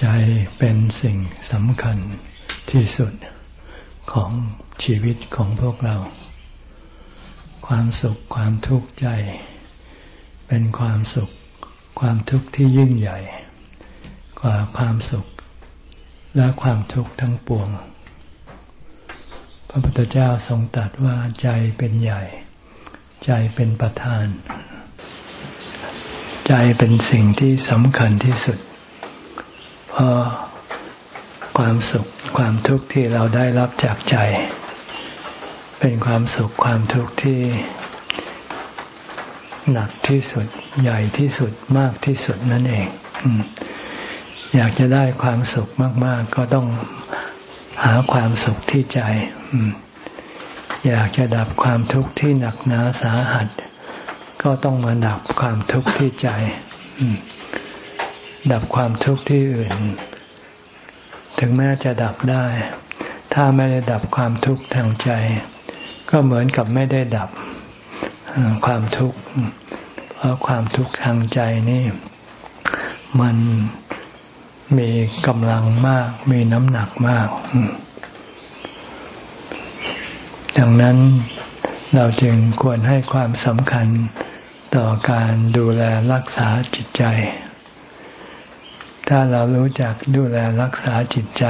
ใจเป็นสิ่งสำคัญที่สุดของชีวิตของพวกเรา ความสุขความทุกข์ใจ เป็นความสุขความทุกข์ที่ยิ่งใหญ่ กว่าความสุข และความทุกข์ทั้งปวง พระพุทธเจ้าทรงตรัสว่าใจเป็นใหญ่ ใจเป็นประธาน ใจเป็นสิ่งที่สำคัญที่สุด เพราะความสุขความทุกข์ที่เราได้รับจากใจ เป็นความสุขความทุกข์ที่หนักที่สุดใหญ่ที่สุดมากที่สุดนั่นเองอยากจะได้ความสุขมาก ๆ ก็ต้องหาความสุขที่ใจ อยากจะดับความทุกข์ที่หนักหนาสาหัส ก็ต้องมาดับความทุกข์ที่ใจ ดับความทุกข์ที่อื่น ถึงแม้จะดับได้ ถ้าไม่ได้ดับความทุกข์ทางใจ ก็เหมือนกับไม่ได้ดับความทุกข์เพราะความทุกข์ทางใจนี่ มันมีกำลังมาก มีน้ำหนักมาก ดังนั้นเราจึงควรให้ความสำคัญต่อการดูแลรักษาจิตใจ ถ้าเรารู้จักดูแลรักษาจิตใจ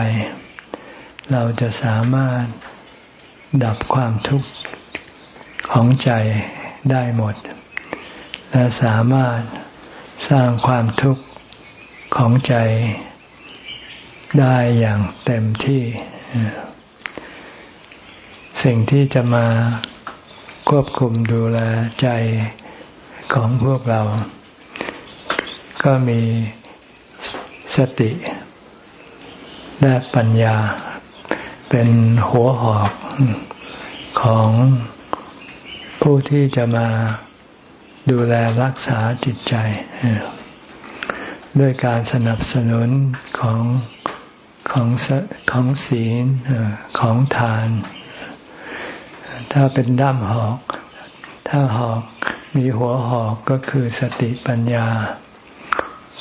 เราจะสามารถดับความทุกข์ของใจได้หมด และสามารถสร้างความทุกข์ของใจได้อย่างเต็มที่ สิ่งที่จะมาควบคุมดูแลใจของพวกเรา ก็มี สติ และปัญญา เป็นหัวหอกของผู้ที่จะมาดูแลรักษาจิตใจ ด้วยการสนับสนุนของของของศีลของทาน ถ้าเป็นด้ามหอก ถ้าหอกมีหัวหอกก็คือสติปัญญา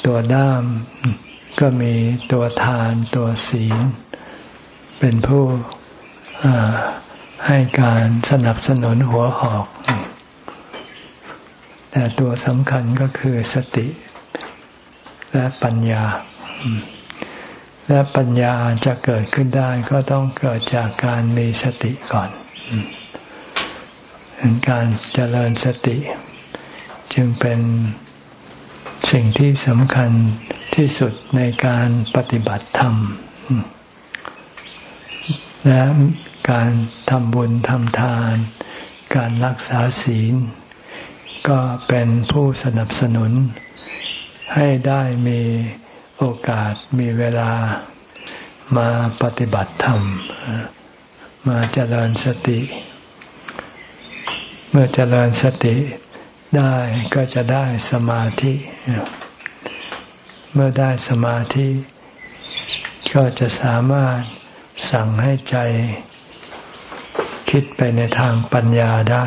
ตัวด้าม ก็มีตัวทานตัวศีล เป็นผู้ให้การสนับสนุนหัวหอก แต่ตัวสำคัญก็คือสติ และปัญญา และปัญญาจะเกิดขึ้นได้ก็ต้องเกิดจากการมีสติก่อนการเจริญสติ จึงเป็นสิ่งที่สำคัญ ที่สุดในการปฏิบัติธรรม และการทำบุญทำทาน การรักษาศีล ก็เป็นผู้สนับสนุน ให้ได้มีโอกาสมีเวลามาปฏิบัติธรรม มาเจริญสติ เมื่อเจริญสติได้ก็จะได้สมาธิ เมื่อได้สมาธิ ก็จะสามารถสั่งให้ใจ คิดไปในทางปัญญาได้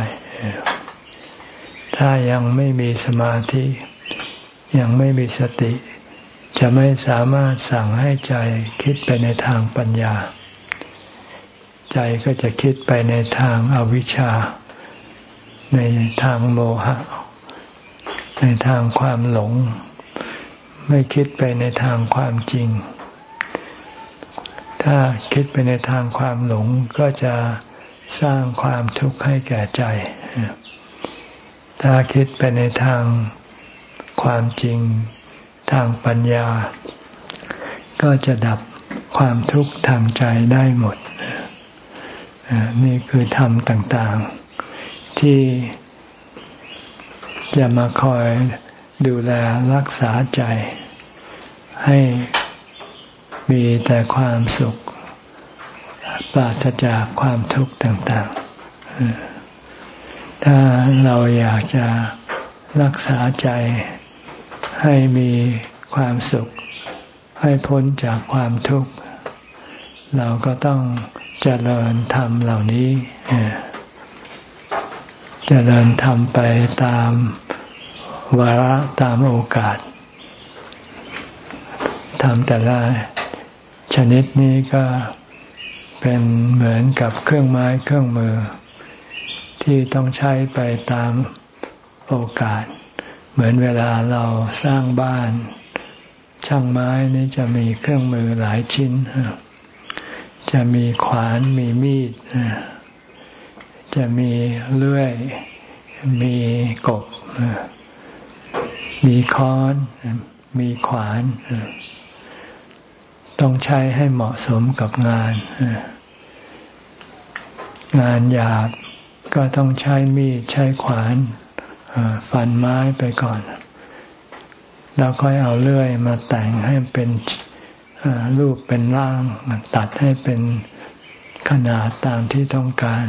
ถ้ายังไม่มีสมาธิ ยังไม่มีสติ จะไม่สามารถสั่งให้ใจคิดไปในทางปัญญา ใจก็จะคิดไปในทางอาวิชชา ในทางโมหะ ในทางความหลง ไม่คิดไปในทางความจริง ถ้าคิดไปในทางความหลงก็จะสร้างความทุกข์ให้แก่ใจ ถ้าคิดไปในทางความจริงทางปัญญา ก็จะดับความทุกข์ทางใจได้หมด นี่คือธรรมต่าง ๆ ที่จะมาคอย ดูแลรักษาใจ ให้มีแต่ความสุข ปราศจากความทุกข์ต่างๆ ถ้าเราอยากจะรักษาใจ ให้มีความสุข ให้พ้นจากความทุกข์ เราก็ต้องเจริญธรรมเหล่านี้ เจริญธรรมไปตาม วาระตามโอกาสธรรมแต่ละชนิดนี้ก็เป็นเหมือนกับเครื่องไม้เครื่องมือ ที่ต้องใช้ไปตามโอกาส เหมือนเวลาเราสร้างบ้าน ช่างไม้นี้จะมีเครื่องมือหลายชิ้น จะมีขวานมีมีด จะมีเลื่อย มีกบ มีค้อน มีขวาน ต้องใช้ให้เหมาะสมกับงาน งานหยาบก็ต้องใช้มีดใช้ขวานฟันไม้ไปก่อน แล้วค่อยเอาเลื่อยมาแต่งให้เป็นรูปเป็นร่างตัดให้เป็นขนาดตามที่ต้องการ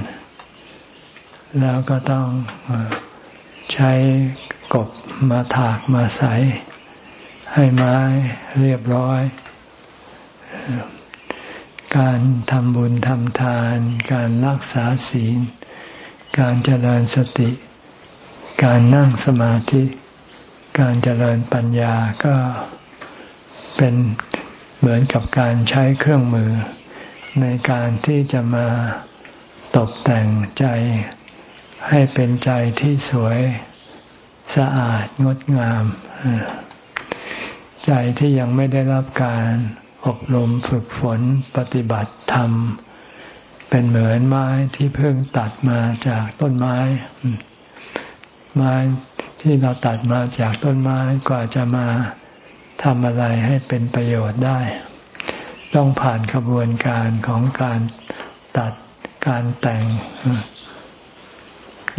แล้วก็ต้องใช้ กบมาถากมาใส ให้ไม้เรียบร้อย การทำบุญทำทาน การรักษาศีล การเจริญสติ การนั่งสมาธิ การเจริญปัญญาก็เป็นเหมือนกับการใช้เครื่องมือ ในการที่จะมาตกแต่งใจให้เป็นใจที่สวย สะอาดงดงาม ใจที่ยังไม่ได้รับการอบรมฝึกฝนปฏิบัติธรรม เป็นเหมือนไม้ที่เพิ่งตัดมาจากต้นไม้ ไม้ที่เราตัดมาจากต้นไม้กว่าจะมาทำอะไรให้เป็นประโยชน์ได้ ต้องผ่านขบวนการของการตัดการแต่ง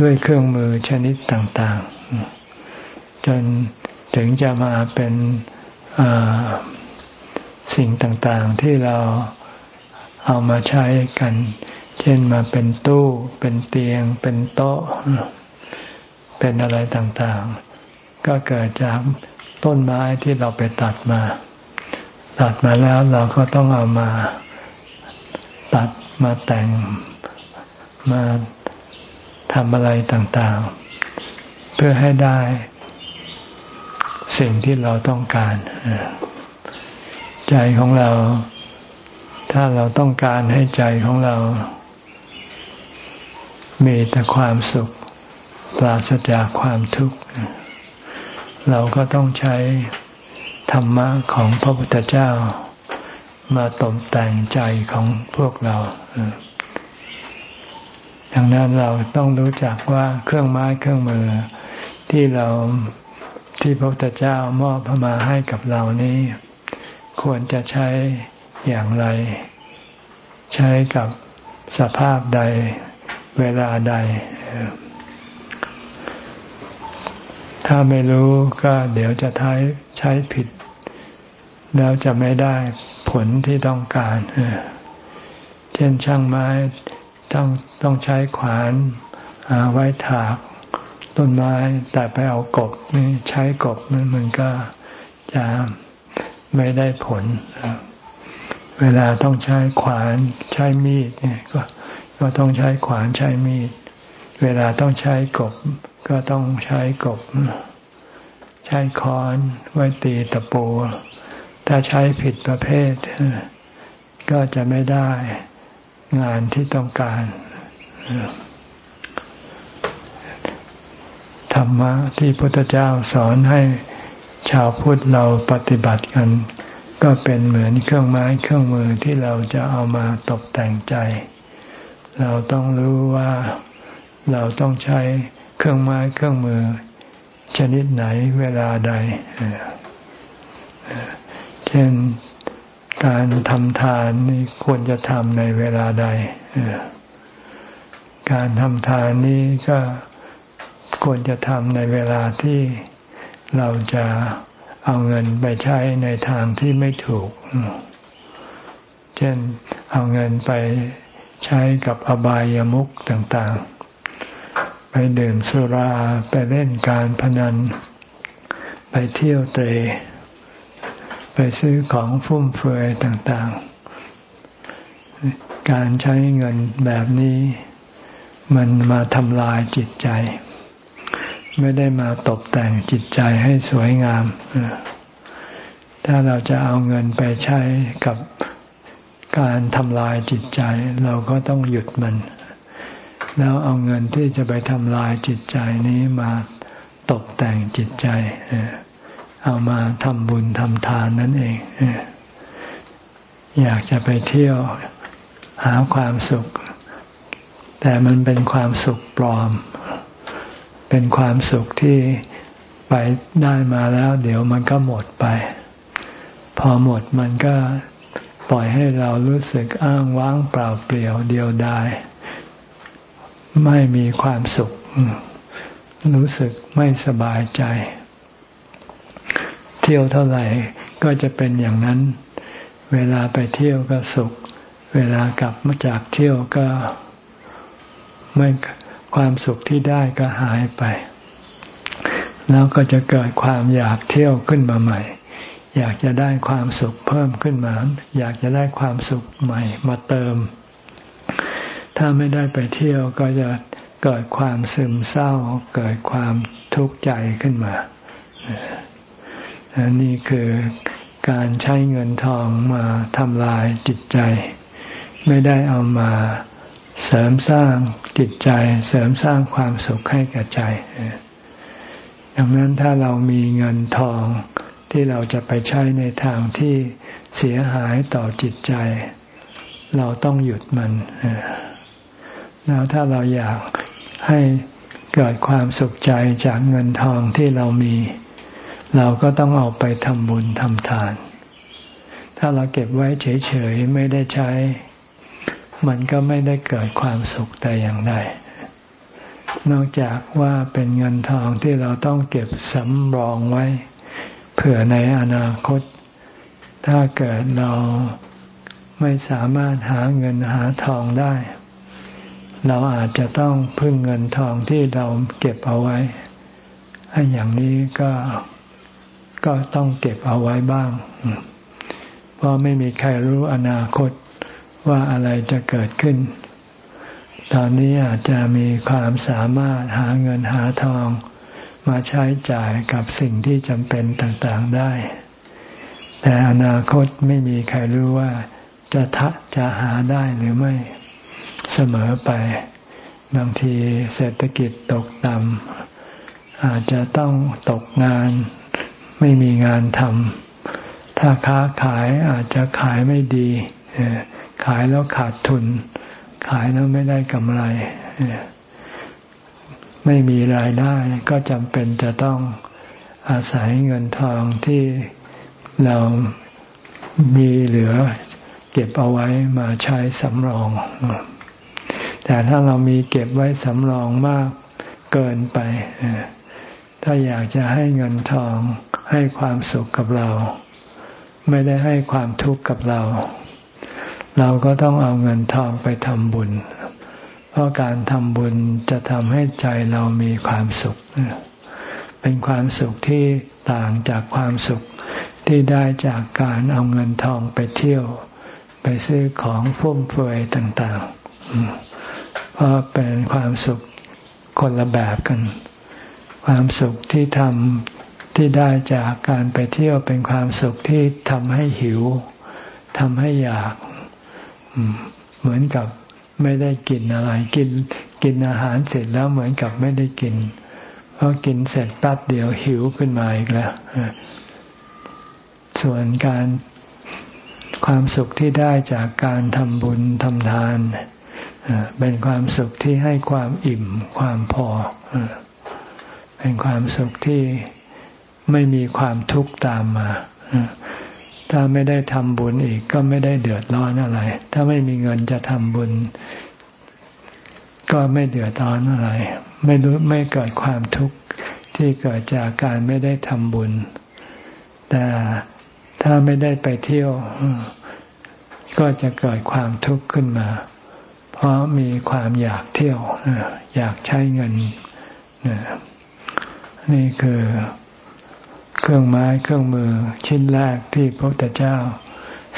ด้วยเครื่องมือชนิดต่าง ๆ จนถึงจะมาเป็นสิ่งต่างๆที่เราเอามาใช้กัน เช่นมาเป็นตู้ เป็นเตียง เป็นโต๊ะ เป็นอะไรต่างๆ ก็เกิดจากต้นไม้ที่เราไปตัดมา ตัดมาแล้วเราก็ต้องเอามาตัดมาแต่งมาทำอะไรต่างๆ เพื่อให้ได้ สิ่งที่เราต้องการใจของเรา ถ้าเราต้องการให้ใจของเรา มีแต่ความสุข ปราศจากความทุกข์ เราก็ต้องใช้ธรรมะของพระพุทธเจ้า มาตกแต่งใจของพวกเราดังนั้นเราต้องรู้จักว่าเครื่องไม้เครื่องมือที่เรา ที่พระพุทธเจ้ามอบมาให้กับเรานี้ ควรจะใช้อย่างไร ใช้กับสภาพใดเวลาใด ถ้าไม่รู้ก็เดี๋ยวจะใช้ใช้ผิด แล้วจะไม่ได้ผลที่ต้องการ เช่นช่างไม้ต้องต้องใช้ขวานไว้ถาก ต้นไม้แต่ไปเอากบนี่ใช้กบมันก็จะไม่ได้ผล เวลาต้องใช้ขวานใช้มีดเนี่ยก็ก็ต้องใช้ขวานใช้มีด เวลาต้องใช้กบ ก็ต้องใช้กบ ใช้ค้อนไว้ตีตะปู ถ้าใช้ผิดประเภท ก็จะไม่ได้งานที่ต้องการ ธรรมะที่พุทธเจ้าสอนให้ชาวพุทธเราปฏิบัติกัน ก็เป็นเหมือนเครื่องไม้เครื่องมือที่เราจะเอามาตกแต่งใจ เราต้องรู้ว่าเราต้องใช้เครื่องไม้เครื่องมือ ชนิดไหนเวลาใด เช่นการทำทานนี่ควรจะทำในเวลาใด การทำทานนี้ก็ ควรจะทำในเวลาที่เราจะเอาเงินไปใช้ในทางที่ไม่ถูก เช่นเอาเงินไปใช้กับอบายามุขต่างๆ ไปดื่มสุรา ไปเล่นการพนัน ไปเที่ยวเตะไปซื้อของฟุ่มเฟือยต่างๆ การใช้เงินแบบนี้ มันมาทำลายจิตใจ ไม่ได้มาตกแต่งจิตใจให้สวยงาม ถ้าเราจะเอาเงินไปใช้กับการทำลายจิตใจ เราก็ต้องหยุดมัน แล้วเอาเงินที่จะไปทำลายจิตใจนี้มาตกแต่งจิตใจ เอามาทำบุญทำทานนั่นเอง อยากจะไปเที่ยวหาความสุข แต่มันเป็นความสุขปลอมเเป็นความสุขที่ไปได้มาแล้ว เดี๋ยวมันก็หมดไป พอหมดมันก็ปล่อยให้เรารู้สึกอ้างว้างเปล่าเปลี่ยวเดียวดายไม่มีความสุข รู้สึกไม่สบายใจ เที่ยวเท่าไหร่ก็จะเป็นอย่างนั้น เวลาไปเที่ยวก็สุข เวลากลับมาจากเที่ยวก็ไม่ ความสุขที่ได้ก็หายไป แล้วก็จะเกิดความอยากเที่ยวขึ้นมาใหม่ อยากจะได้ความสุขเพิ่มขึ้นมา อยากจะได้ความสุขใหม่มาเติม ถ้าไม่ได้ไปเที่ยวก็จะเกิดความซึมเศร้า เกิดความทุกข์ใจขึ้นมาอันนี้คือการใช้เงินทองมาทำลายจิตใจ ไม่ได้เอามา เสริมสร้างจิตใจ เสริมสร้างความสุขให้กับใจดังนั้นถ้าเรามีเงินทองที่เราจะไปใช้ในทางที่เสียหายต่อจิตใจ เราต้องหยุดมันแล้วถ้าเราอยากให้เกิดความสุขใจจากเงินทองที่เรามี เราก็ต้องเอาไปทำบุญทำทาน ถ้าเราเก็บไว้เฉยๆไม่ได้ใช้ มันก็ไม่ได้เกิดความสุขแต่อย่างใด นอกจากว่าเป็นเงินทองที่เราต้องเก็บสำรองไว้ เผื่อในอนาคต ถ้าเกิดเราไม่สามารถหาเงินหาทองได้ เราอาจจะต้องพึ่งเงินทองที่เราเก็บเอาไว้ให้อย่างนี้ก็ก็ต้องเก็บเอาไว้บ้าง เพราะไม่มีใครรู้อนาคต ว่าอะไรจะเกิดขึ้น ตอนนี้อาจจะมีความสามารถหาเงินหาทอง มาใช้จ่ายกับสิ่งที่จำเป็นต่างๆได้ แต่อนาคตไม่มีใครรู้ว่าจะทะจะหาได้หรือไม่เสมอไป บางทีเศรษฐกิจตกต่ำอาจจะต้องตกงานไม่มีงานทำถ้าค้าขายอาจจะขายไม่ดี ขายแล้วขาดทุน ขายแล้วไม่ได้กำไร ไม่มีรายได้ก็จำเป็นจะต้องอาศัยเงินทองที่เรามีเหลือเก็บเอาไว้มาใช้สำรอง แต่ถ้าเรามีเก็บไว้สำรองมากเกินไป ถ้าอยากจะให้เงินทองให้ความสุขกับเรา ไม่ได้ให้ความทุกข์กับเรา เราก็ต้องเอาเงินทองไปทำบุญ เพราะการทำบุญจะทำให้ใจเรามีความสุข เป็นความสุขที่ต่างจากความสุขที่ได้จากการเอาเงินทองไปเที่ยว ไปซื้อของฟุ่มเฟือยต่างๆ เพราะเป็นความสุขคนละแบบกัน ความสุขที่ทำที่ได้จากการไปเที่ยวเป็นความสุขที่ทำให้หิวทำให้อยาก เหมือนกับไม่ได้กินอะไร กินกินอาหารเสร็จแล้วเหมือนกับไม่ได้กินเพราะกินเสร็จแป๊บเดียวหิวขึ้นมาอีกแล้วส่วนการความสุขที่ได้จากการทำบุญทำทานเป็นความสุขที่ให้ความอิ่มความพอเป็นความสุขที่ไม่มีความทุกข์ตามมา ถ้าไม่ได้ทำบุญอีกก็ไม่ได้เดือดร้อนอะไร ถ้าไม่มีเงินจะทำบุญ ก็ไม่เดือดร้อนอะไร ไม่รู้ไม่เกิดความทุกข์ที่เกิดจากการไม่ได้ทำบุญ แต่ถ้าไม่ได้ไปเที่ยว ก็จะเกิดความทุกข์ขึ้นมา เพราะมีความอยากเที่ยว อยากใช้เงินนี่คือ เครื่องไม้เครื่องมือชิ้นแรกที่พระพุทธเจ้า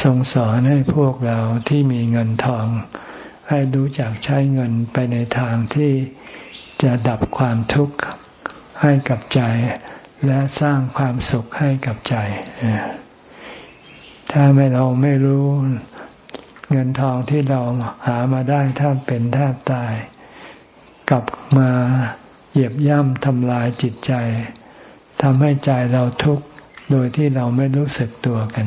ทรงสอนให้พวกเราที่มีเงินทอง ให้รู้จักใช้เงินไปในทางที่จะดับความทุกข์ให้กับใจ และสร้างความสุขให้กับใจ ถ้าไม่เราไม่รู้เงินทองที่เราหามาได้ถ้าเป็นแทบตาย กลับมาเหยียบย่ำทำลายจิตใจ ทำให้ใจเราทุกข์โดยที่เราไม่รู้สึกตัวกัน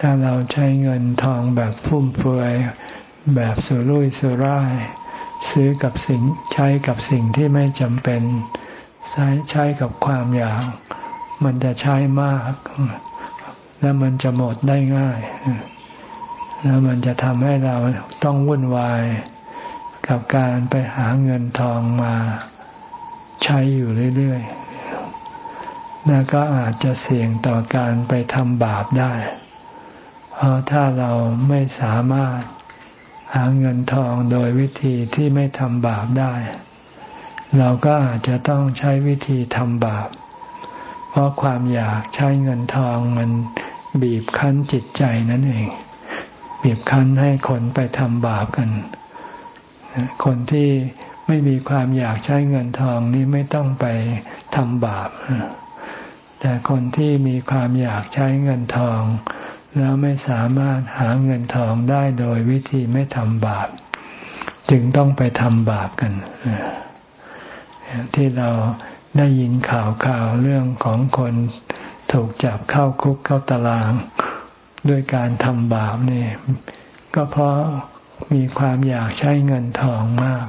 ถ้าเราใช้เงินทองแบบฟุ่มเฟือยแบบสุรุ่ยสุร่าย ซื้อกับสิ่งใช้กับสิ่งที่ไม่จำเป็น ใช้ใช้กับความอยาก มันจะใช้มาก แล้วมันจะหมดได้ง่าย แล้วมันจะทำให้เราต้องวุ่นวายกับการไปหาเงินทองมา ใช้อยู่เรื่อยๆนั่นก็อาจจะเสี่ยงต่อการไปทำบาปได้ เพราะถ้าเราไม่สามารถหาเงินทองโดยวิธีที่ไม่ทำบาปได้ เราก็อาจจะต้องใช้วิธีทำบาป เพราะความอยากใช้เงินทองมันบีบคั้นจิตใจนั่นเอง บีบคั้นให้คนไปทำบาปกัน คนที่ ไม่มีความอยากใช้เงินทองนี่ไม่ต้องไปทำบาป แต่คนที่มีความอยากใช้เงินทอง แล้วไม่สามารถหาเงินทองได้โดยวิธีไม่ทำบาป จึงต้องไปทำบาปกัน ที่เราได้ยินข่าวข่าวเรื่องของคนถูกจับเข้าคุกเข้าตาราง ด้วยการทำบาปนี่ ก็เพราะมีความอยากใช้เงินทองมาก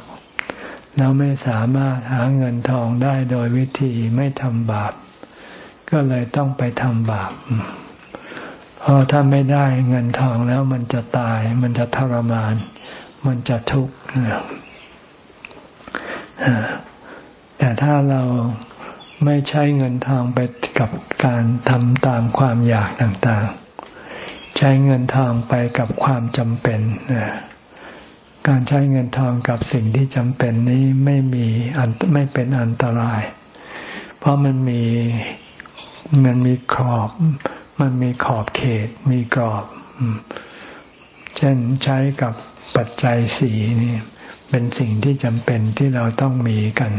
แล้วไม่สามารถหาเงินทองได้โดยวิธีไม่ทำบาป ก็เลยต้องไปทำบาปเพราะถ้าไม่ได้เงินทองแล้วมันจะตาย มันจะทรมาน มันจะทุกข์แต่ถ้าเราไม่ใช้เงินทองไปกับการทำตามความอยากต่างๆ ใช้เงินทองไปกับความจำเป็น การใช้เงินทองกับสิ่งที่จำเป็นนี้ไม่มีอันไม่เป็นอันตราย เพราะมันมีมันมีขอบ มันมีขอบเขต มีกรอบ เช่นใช้กับปัจจัยสีนี่เป็นสิ่งที่จำเป็นที่เราต้องมีกัน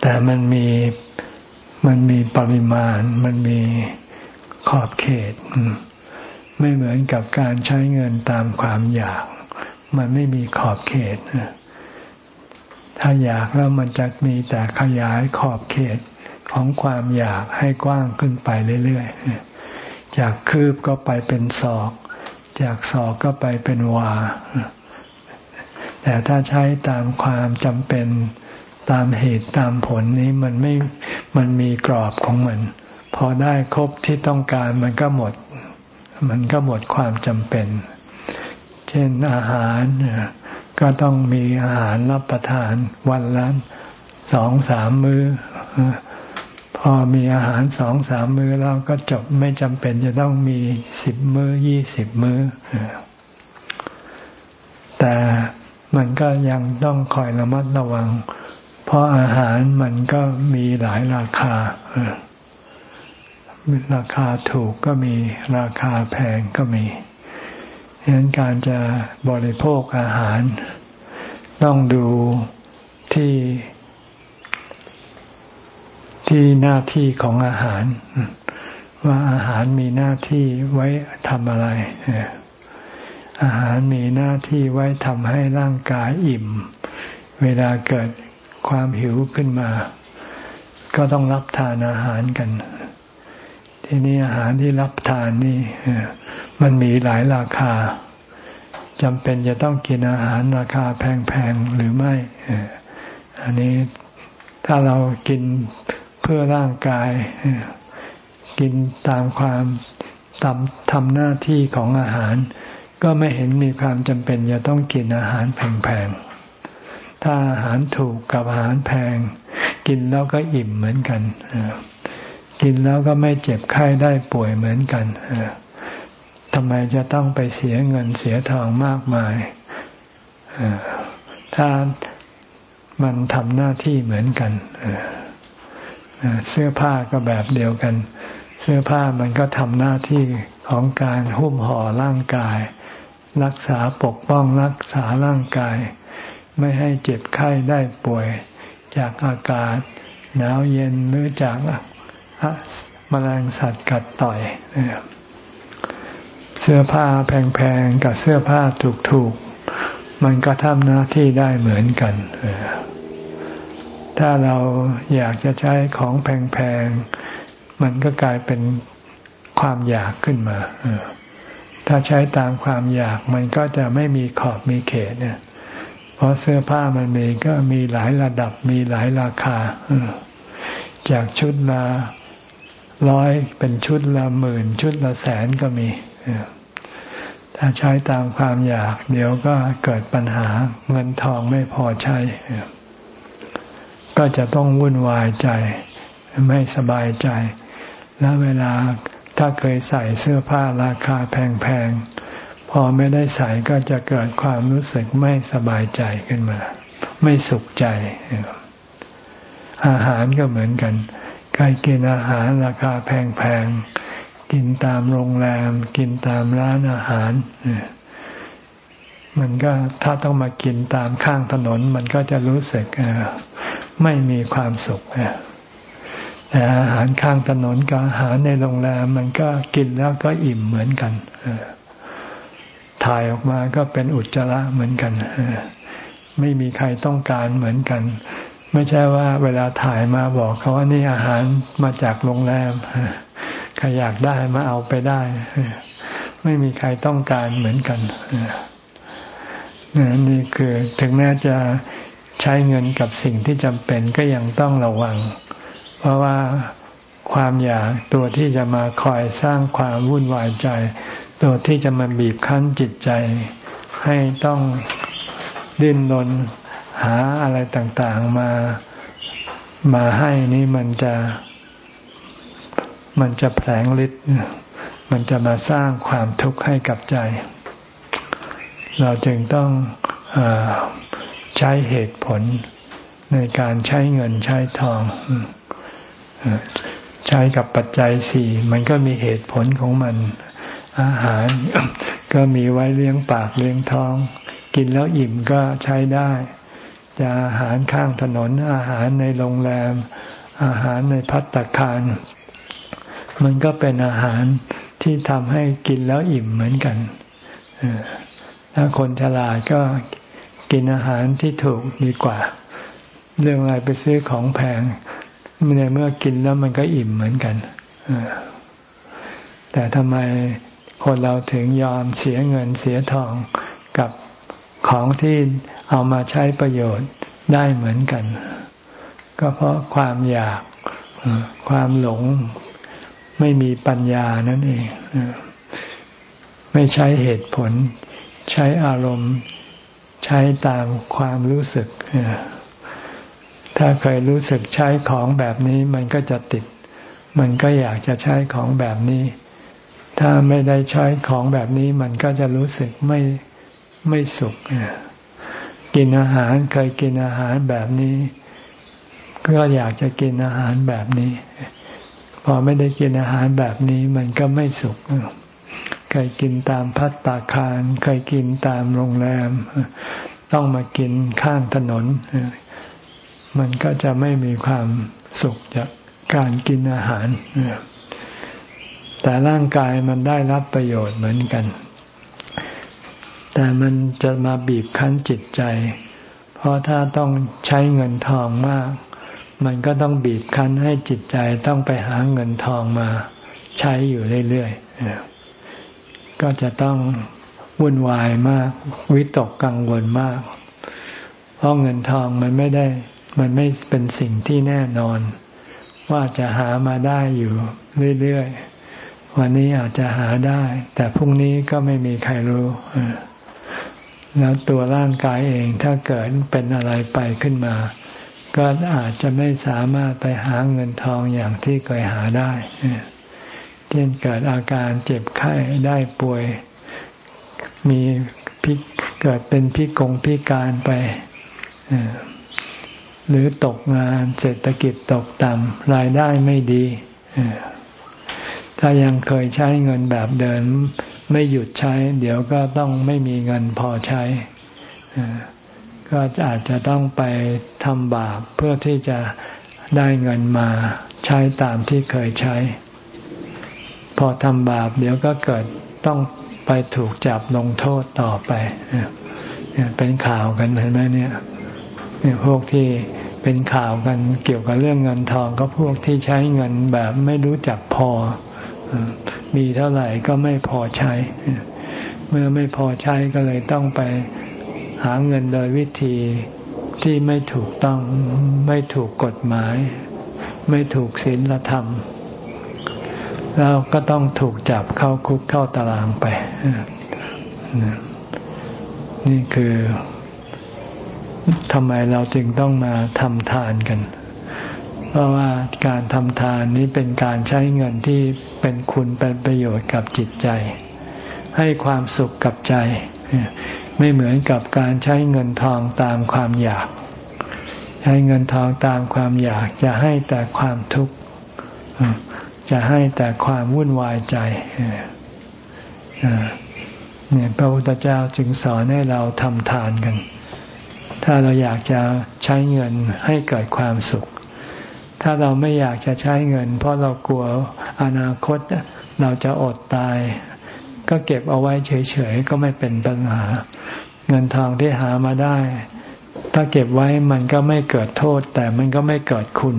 แต่มันมีมันมีปริมาณ มันมีขอบเขต ไม่เหมือนกับการใช้เงินตามความอยาก มันไม่มีขอบเขต ถ้าอยากแล้วมันจะมีแต่ขยายขอบเขตของความอยากให้กว้างขึ้นไปเรื่อยๆ จากคืบก็ไปเป็นศอก จากศอกก็ไปเป็นวา แต่ถ้าใช้ตามความจำเป็นตามเหตุตามผลนี้มันไม่ มันมีกรอบของมัน พอได้ครบที่ต้องการมันก็หมด มันก็หมดความจำเป็น เช่นอาหารก็ต้องมีอาหารรับประทานวันละสองสามมือ้อ พอมีอาหารสองสามมื้อแล้วก็จบไม่จำเป็นจะต้องมีสิบมือ้อยี่สิบมือ้อ แต่มันก็ยังต้องคอยระมัดระวัง เพราะอาหารมันก็มีหลายราคาราคาถูกก็มีราคาแพงก็มี ฉะนั้นการจะบริโภคอาหาร ต้องดูที่ที่หน้าที่ของอาหาร ว่าอาหารมีหน้าที่ไว้ทำอะไร อาหารมีหน้าที่ไว้ทำให้ร่างกายอิ่ม เวลาเกิดความหิวขึ้นมา ก็ต้องรับทานอาหารกัน ทีนี้อาหารที่รับทานนี่ มันมีหลายราคาจำเป็นจะต้องกินอาหารราคาแพงๆหรือไม่ อันนี้ถ้าเรากินเพื่อร่างกาย กินตามความทำทำหน้าที่ของอาหาร ก็ไม่เห็นมีความจำเป็นจะต้องกินอาหารแพงๆ ถ้าอาหารถูกกับอาหารแพง กินแล้วก็อิ่มเหมือนกัน กินแล้วก็ไม่เจ็บไข้ได้ป่วยเหมือนกัน ทำไมจะต้องไปเสียเงินเสียทองมากมาย ถ้ามันทำหน้าที่เหมือนกัน เสื้อผ้าก็แบบเดียวกัน เสื้อผ้ามันก็ทำหน้าที่ของการหุ้มห่อร่างกาย รักษาปกป้องรักษาร่างกาย ไม่ให้เจ็บไข้ได้ป่วย จากอากาศ หนาวเย็นหรือจากมแมลงสัตว์กัดต่อย เสื้อผ้าแพงๆกับเสื้อผ้าถูกๆ มันก็ทำหน้าที่ได้เหมือนกัน ถ้าเราอยากจะใช้ของแพงๆ มันก็กลายเป็นความอยากขึ้นมา ถ้าใช้ตามความอยากมันก็จะไม่มีขอบมีเขตเนี่ย เพราะเสื้อผ้ามันมีก็มีหลายระดับมีหลายราคา จากชุดละร้อยเป็นชุดละหมื่น ชุดละแสนก็มี ถ้าใช้ตามความอยาก เดี๋ยวก็เกิดปัญหาเงินทองไม่พอใช้ ก็จะต้องวุ่นวายใจ ไม่สบายใจ แล้วเวลาถ้าเคยใส่เสื้อผ้าราคาแพงๆ พอไม่ได้ใส่ก็จะเกิดความรู้สึกไม่สบายใจขึ้นมา ไม่สุขใจ อาหารก็เหมือนกัน ใครกินอาหารราคาแพงๆ กินตามโรงแรม กินตามร้านอาหาร มันก็ถ้าต้องมากินตามข้างถนน มันก็จะรู้สึกไม่มีความสุขแต่อาหารข้างถนนกับอาหารในโรงแรม มันก็กินแล้วก็อิ่มเหมือนกันถ่ายออกมาก็เป็นอุจจาระเหมือนกันไม่มีใครต้องการเหมือนกัน ไม่ใช่ว่าเวลาถ่ายมาบอกเขาว่านี่อาหารมาจากโรงแรม ใครอยากได้มาเอาไปได้ ไม่มีใครต้องการเหมือนกันนี่คือถึงแม้จะใช้เงินกับสิ่งที่จำเป็นก็ยังต้องระวัง เพราะว่าความอยากตัวที่จะมาคอยสร้างความวุ่นวายใจ ตัวที่จะมาบีบคั้นจิตใจ ให้ต้องดิ้นรนหาอะไรต่างๆมามาให้นี่มันจะ มันจะแผลงฤทธิ์มันจะมาสร้างความทุกข์ให้กับใจ เราจึงต้องอใช้เหตุผลในการใช้เงินใช้ทอง ใช้กับปัจจัยสี่มันก็มีเหตุผลของมัน อาหารก็มีไว้เลี้ยงปากเลี้ยงท้อง กินแล้วอิ่มก็ใช้ได้ จะอาหารข้างถนนอาหารในโรงแรม อาหารในพัตตาคาร มันก็เป็นอาหารที่ทำให้กินแล้วอิ่มเหมือนกันถ้าคนฉลาดก็กินอาหารที่ถูกดีกว่า เรื่องอะไรไปซื้อของแพงในเมื่อกินแล้วมันก็อิ่มเหมือนกันแต่ทำไมคนเราถึงยอมเสียเงินเสียทองกับของที่เอามาใช้ประโยชน์ได้เหมือนกัน ก็เพราะความอยากความหลง ไม่มีปัญญานั่นเองไม่ใช้เหตุผล ใช้อารมณ์ ใช้ตามความรู้สึก ถ้าเคยรู้สึกใช้ของแบบนี้มันก็จะติด มันก็อยากจะใช้ของแบบนี้ ถ้าไม่ได้ใช้ของแบบนี้มันก็จะรู้สึกไม่ไม่สุข กินอาหารเคยกินอาหารแบบนี้ ก็อยากจะกินอาหารแบบนี้ พอไม่ได้กินอาหารแบบนี้มันก็ไม่สุขเคยกินตามพัตตาคารเคยกินตามโรงแรม ต้องมากินข้างถนน มันก็จะไม่มีความสุขจากการกินอาหาร แต่ร่างกายมันได้รับประโยชน์เหมือนกัน แต่มันจะมาบีบคั้นจิตใจ เพราะถ้าต้องใช้เงินทองมาก มันก็ต้องบีบคั้นให้จิตใจต้องไปหาเงินทองมาใช้อยู่เรื่อยๆ ก็จะต้องวุ่นวายมาก วิตกกังวลมาก เพราะเงินทองมันไม่ได้ มันไม่เป็นสิ่งที่แน่นอน ว่าจะหามาได้อยู่เรื่อยๆ วันนี้อาจจะหาได้ แต่พรุ่งนี้ก็ไม่มีใครรู้แล้วตัวร่างกายเองถ้าเกิดเป็นอะไรไปขึ้นมา ก็อาจจะไม่สามารถไปหาเงินทองอย่างที่เคยหาได้เช่นเกิดอาการเจ็บไข้ได้ป่วย มีพิเกิดเป็นพิกงพิการไป หรือตกงานเศรษฐกิจตกต่ำรายได้ไม่ดี ถ้ายังเคยใช้เงินแบบเดินไม่หยุดใช้ เดี๋ยวก็ต้องไม่มีเงินพอใช้ ก็อาจจะต้องไปทำบาปเพื่อที่จะได้เงินมาใช้ตามที่เคยใช้ พอทำบาปเดี๋ยวก็เกิดต้องไปถูกจับลงโทษต่อไปเป็นข่าวกันเห็นไหมเนี่ยเนี่ยพวกที่เป็นข่าวกันเกี่ยวกับเรื่องเงินทองก็พวกที่ใช้เงินแบบไม่รู้จักพอ มีเท่าไหร่ก็ไม่พอใช้ เมื่อไม่พอใช้ก็เลยต้องไป หาเงินโดยวิธีที่ไม่ถูกต้องไม่ถูกกฎหมาย ไม่ถูกศีลธรรม แล้วก็ต้องถูกจับเข้าคุกเข้าตารางไป นี่คือทำไมเราจึงต้องมาทำทานกัน เพราะว่าการทำทานนี้เป็นการใช้เงินที่เป็นคุณเป็นประโยชน์กับจิตใจ ให้ความสุขกับใจ ไม่เหมือนกับการใช้เงินทองตามความอยาก ใช้เงินทองตามความอยาก จะให้แต่ความทุกข์จะให้แต่ความวุ่นวายใจเนี่ยพระพุทธเจ้าจึงสอนให้เราทำทานกัน ถ้าเราอยากจะใช้เงินให้เกิดความสุข ถ้าเราไม่อยากจะใช้เงิน เพราะเรากลัวอนาคตเราจะอดตาย ก็เก็บเอาไว้เฉยๆ ก็ไม่เป็นปัญหา เงินทองที่หามาได้ ถ้าเก็บไว้มันก็ไม่เกิดโทษ แต่มันก็ไม่เกิดคุณ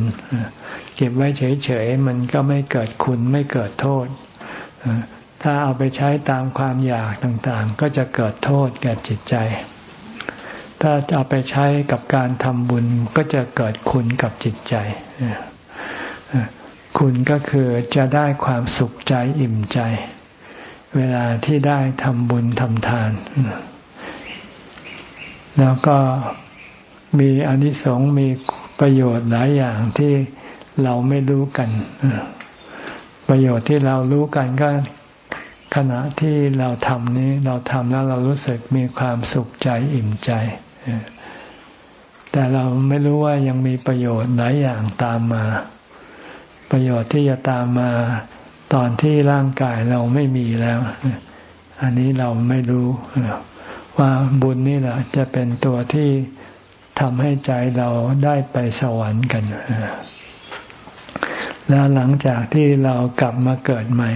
เก็บไว้เฉยๆมันก็ไม่เกิดคุณไม่เกิดโทษ ถ้าเอาไปใช้ตามความอยากต่างๆ ก็จะเกิดโทษแก่จิตใจ ถ้าเอาไปใช้กับการทำบุญก็จะเกิดคุณกับจิตใจคุณก็คือจะได้ความสุขใจอิ่มใจ เวลาที่ได้ทำบุญทำทาน แล้วก็มีอนิสงส์มีประโยชน์หลายอย่างที่เราไม่รู้กัน ประโยชน์ที่เรารู้กันก็ขณะที่เราทำนี้เราทำแล้วเรารู้สึกมีความสุขใจอิ่มใจ แต่เราไม่รู้ว่ายังมีประโยชน์หลายอย่างตามมา ประโยชน์ที่จะตามมาตอนที่ร่างกายเราไม่มีแล้ว อันนี้เราไม่รู้ ว่าบุญนี่แหละจะเป็นตัวที่ทำให้ใจเราได้ไปสวรรค์กัน แล้วหลังจากที่เรากลับมาเกิดใหม่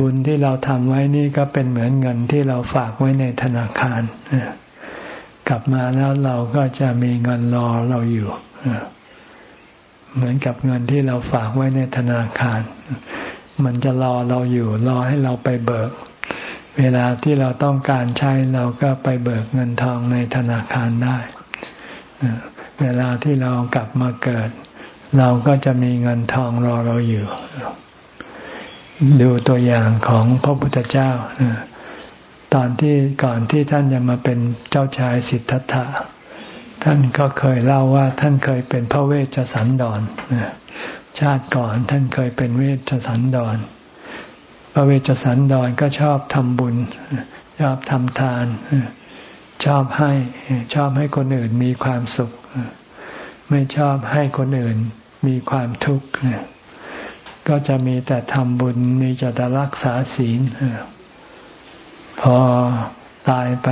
บุญที่เราทำไว้นี่ก็เป็นเหมือนเงินที่เราฝากไว้ในธนาคาร กลับมาแล้วเราก็จะมีเงินรอเราอยู่ เหมือนกับเงินที่เราฝากไว้ในธนาคาร มันจะรอเราอยู่ รอให้เราไปเบิก เวลาที่เราต้องการใช้เราก็ไปเบิกเงินทองในธนาคารได้ เวลาที่เรากลับมาเกิด เราก็จะมีเงินทองรอเราอยู่ ดูตัวอย่างของพระพุทธเจ้า ตอนที่ก่อนที่ท่านจะมาเป็นเจ้าชายสิทธัตถะ ท่านก็เคยเล่าว่าท่านเคยเป็นพระเวชสันดรชาติก่อนท่านเคยเป็นเวชสันดร พระเวชสันดรก็ชอบทำบุญ ชอบทำทาน ชอบให้ชอบให้คนอื่นมีความสุข ไม่ชอบให้คนอื่นมีความทุกข์ก็จะมีแต่ทำบุญมีแต่รักษาศีลพอตายไป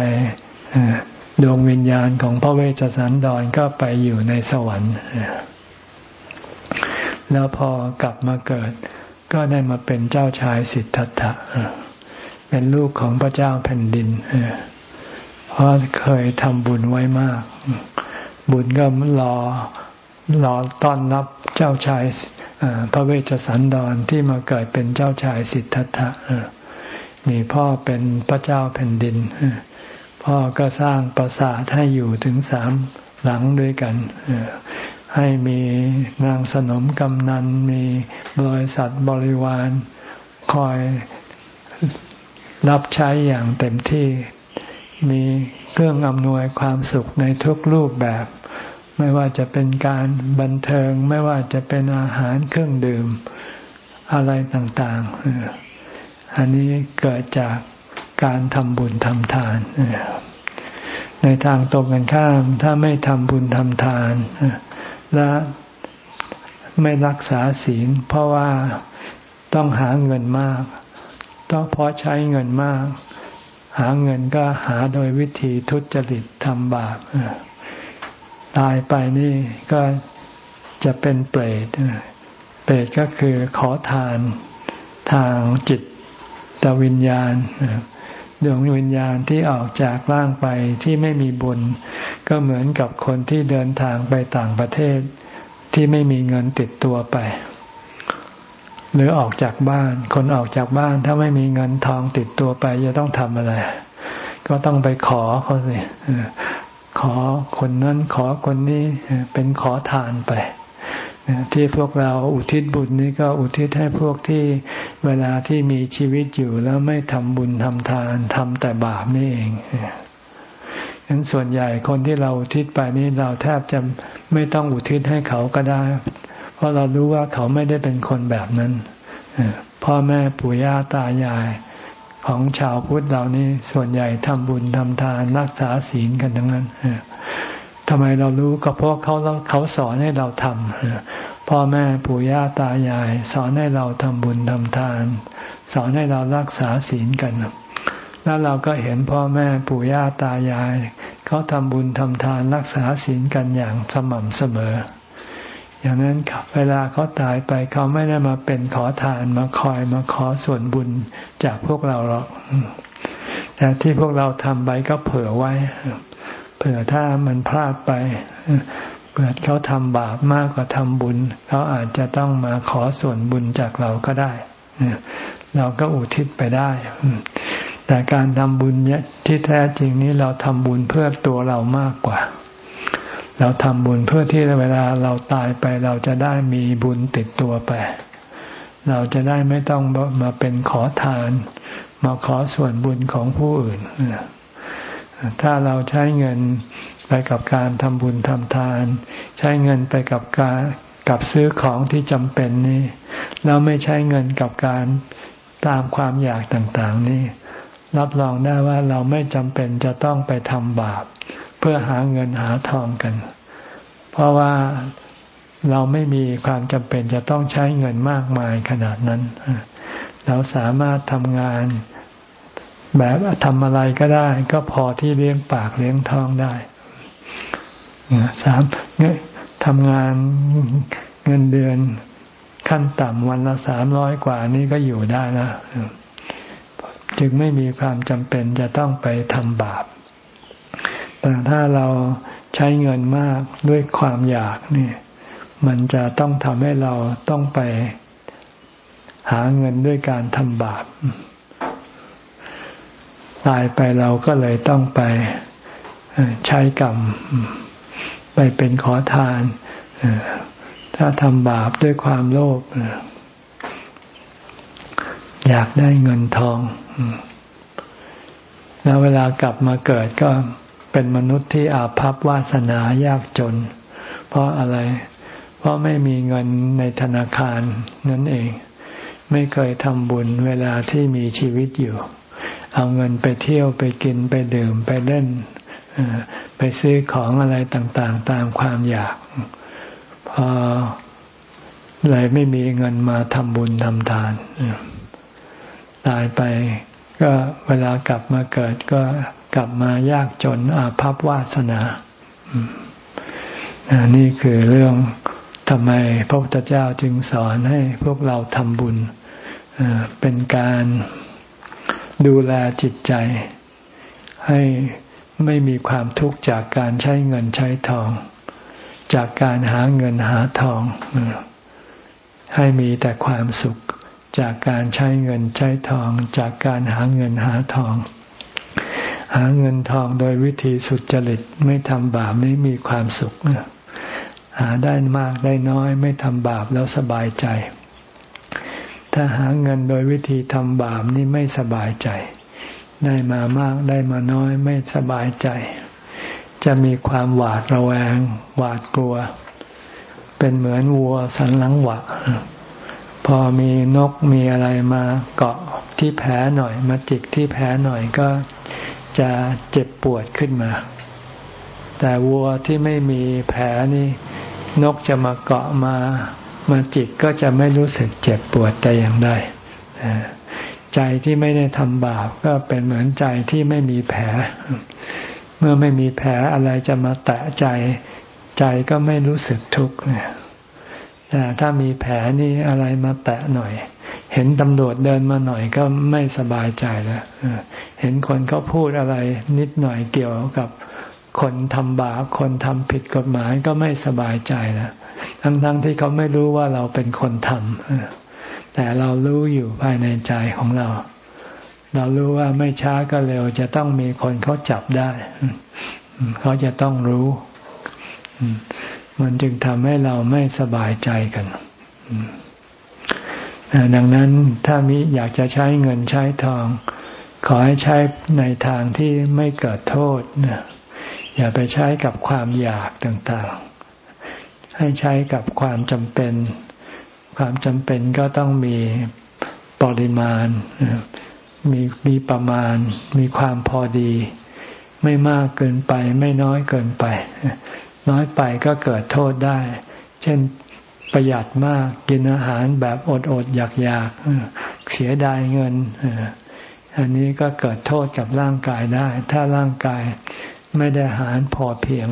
ดวงวิญญาณของพระเวชสันดรก็ไปอยู่ในสวรรค์แล้วพอกลับมาเกิด ก็ได้มาเป็นเจ้าชายสิทธัตถะเป็นลูกของพระเจ้าแผ่นดินเพราะเคยทำบุญไว้มาก บุญก็รอรอต้อนรับเจ้าชายพระเวชสันดรที่มาเกิดเป็นเจ้าชายสิทธัตถะมีพ่อเป็นพระเจ้าแผ่นดิน พ่อก็สร้างปราสาทให้อยู่ถึงสามหลังด้วยกัน ให้มีนางสนมกำนันมีบริษัทบริวารคอยรับใช้อย่างเต็มที่ มีเครื่องอำนวยความสุขในทุกรูปแบบ ไม่ว่าจะเป็นการบันเทิง ไม่ว่าจะเป็นอาหารเครื่องดื่มอะไรต่างๆ อันนี้เกิดจากการทำบุญทำทาน ในทางตรงกันข้ามถ้าไม่ทำบุญทำทาน และไม่รักษาศีล เพราะว่าต้องหาเงินมาก ต้องเพราะใช้เงินมาก หาเงินก็หาโดยวิธีทุจริตทำบาปตายไปนี่ก็จะเป็นเปรตเปรตก็คือขอทานทางจิตตวิญญาณ ดวงวิญญาณที่ออกจากร่างไปที่ไม่มีบุญ ก็เหมือนกับคนที่เดินทางไปต่างประเทศ ที่ไม่มีเงินติดตัวไป หรือออกจากบ้าน คนออกจากบ้านถ้าไม่มีเงินทองติดตัวไป จะต้องทำอะไร ก็ต้องไปขอเขาสิขอคนนั้นขอคนนี้เป็นขอทานไป ที่พวกเราอุทิศบุญนี้ก็อุทิศให้พวกที่เวลาที่มีชีวิตอยู่แล้วไม่ทำบุญทำทานทำแต่บาปนี่เองฉะนั้นส่วนใหญ่คนที่เราอุทิศไปนี้เราแทบจะไม่ต้องอุทิศให้เขาก็ได้ เพราะเรารู้ว่าเขาไม่ได้เป็นคนแบบนั้นพ่อแม่ปู่ย่าตายายของชาวพุทธเรานี่ส่วนใหญ่ทำบุญทำทานรักษาศีลกันทั้งนั้น ทำไมเรารู้ก็เพราะเขาเขาสอนให้เราทำพ่อแม่ปู่ย่าตายาย สอนให้เราทำบุญทำทาน สอนให้เรารักษาศีลกัน แล้วเราก็เห็นพ่อแม่ปู่ย่าตายาย เขาทำบุญทำทานรักษาศีลกันอย่างสม่ำเสมอ อย่างนั้นเวลาเขาตายไปเขาไม่ได้มาเป็นขอทานมาคอยมาขอส่วนบุญจากพวกเราหรอกแต่ที่พวกเราทำไปก็เผื่อไว้ เผื่อถ้ามันพลาดไปเผื่อเขาทำบาปมากกว่าทำบุญ เขาอาจจะต้องมาขอส่วนบุญจากเราก็ได้เราก็อุทิศไปได้ แต่การทำบุญที่แท้จริงนี้เราทำบุญเพื่อตัวเรามากกว่า เราทำบุญเพื่อที่เวลาเราตายไป เราจะได้มีบุญติดตัวไป เราจะได้ไม่ต้องมาเป็นขอทาน มาขอส่วนบุญของผู้อื่น ถ้าเราใช้เงินไปกับการทำบุญทำทาน ใช้เงินไปกับการกับซื้อของที่จำเป็นนี่เราไม่ใช้เงินกับการตามความอยากต่างๆ นี่ รับรองได้ว่าเราไม่จำเป็นจะต้องไปทำบาป เพื่อหาเงินหาทองกัน เพราะว่าเราไม่มีความจำเป็นจะต้องใช้เงินมากมายขนาดนั้น เราสามารถทำงาน แบบทำอะไรก็ได้ ก็พอที่เลี้ยงปากเลี้ยงท้องได้สามทำงานเงินเดือนขั้นต่ำวันละสามร้อยกว่านี้ก็อยู่ได้นะจึงไม่มีความจำเป็นจะต้องไปทำบาป แต่ถ้าเราใช้เงินมากด้วยความอยากนี่มันจะต้องทำให้เราต้องไปหาเงินด้วยการทำบาป ตายไปเราก็เลยต้องไปใช้กรรม ไปเป็นขอทาน ถ้าทำบาปด้วยความโลภอยากได้เงินทอง แล้วเวลากลับมาเกิดก็เป็นมนุษย์ที่อาภัพวาสนายากจน เพราะอะไร เพราะไม่มีเงินในธนาคารนั่นเอง ไม่เคยทำบุญเวลาที่มีชีวิตอยู่ เอาเงินไปเที่ยวไปกินไปดื่มไปเล่นไปซื้อของอะไรต่างๆ ตามความอยาก พอเลยไม่มีเงินมาทำบุญทำทานตายไปก็เวลากลับมาเกิดก็กลับมายากจนอาภัพวาสนา นี่คือเรื่องทำไมพระพุทธเจ้าจึงสอนให้พวกเราทำบุญเป็นการ ดูแลจิตใจ ให้ไม่มีความทุกข์จากการใช้เงินใช้ทอง จากการหาเงินหาทอง ให้มีแต่ความสุขจากการใช้เงินใช้ทอง จากการหาเงินหาทอง หาเงินทองโดยวิธีสุจริตไม่ทำบาปนี้มีความสุข หาได้มากได้น้อยไม่ทำบาปแล้วสบายใจ ถ้าหาเงินโดยวิธีทำบาปนี่ไม่สบายใจ ได้มามากได้มาน้อยไม่สบายใจ จะมีความหวาดระแวง หวาดกลัว เป็นเหมือนวัวสันหลังหวะ พอมีนกมีอะไรมาเกาะที่แผลหน่อย มาจิกที่แผลหน่อยก็จะเจ็บปวดขึ้นมา แต่วัวที่ไม่มีแผลนี่นกจะมาเกาะมา มาจิกก็จะไม่รู้สึกเจ็บปวดแต่อย่างใดใจที่ไม่ได้ทำบาปก็เป็นเหมือนใจที่ไม่มีแผล เมื่อไม่มีแผลอะไรจะมาแตะใจ ใจก็ไม่รู้สึกทุกข์แต่ถ้ามีแผลนี่อะไรมาแตะหน่อย เห็นตำรวจเดินมาหน่อยก็ไม่สบายใจแล้วเห็นคนเขาพูดอะไรนิดหน่อยเกี่ยวกับคนทำบาปคนทำผิดกฎหมายก็ไม่สบายใจแล้ว ทั้งๆทที่เขาไม่รู้ว่าเราเป็นคนทำแต่เรารู้อยู่ภายในใจของเรา เรารู้ว่าไม่ช้าก็เร็ว จะต้องมีคนเขาจับได้ เขาจะต้องรู้ มันจึงทำให้เราไม่สบายใจกันดังนั้นถ้ามีอยากจะใช้เงินใช้ทอง ขอให้ใช้ในทางที่ไม่เกิดโทษอย่าไปใช้กับความอยากต่างๆ ให้ใช้กับความจำเป็น ความจำเป็นก็ต้องมีปริมาณ มีมีประมาณ มีความพอดี ไม่มากเกินไป ไม่น้อยเกินไป น้อยไปก็เกิดโทษได้ เช่นประหยัดมากกินอาหารแบบอดอดอยากอยากเสียดายเงินอันนี้ก็เกิดโทษกับร่างกายได้ ถ้าร่างกายไม่ได้อาหารพอเพียง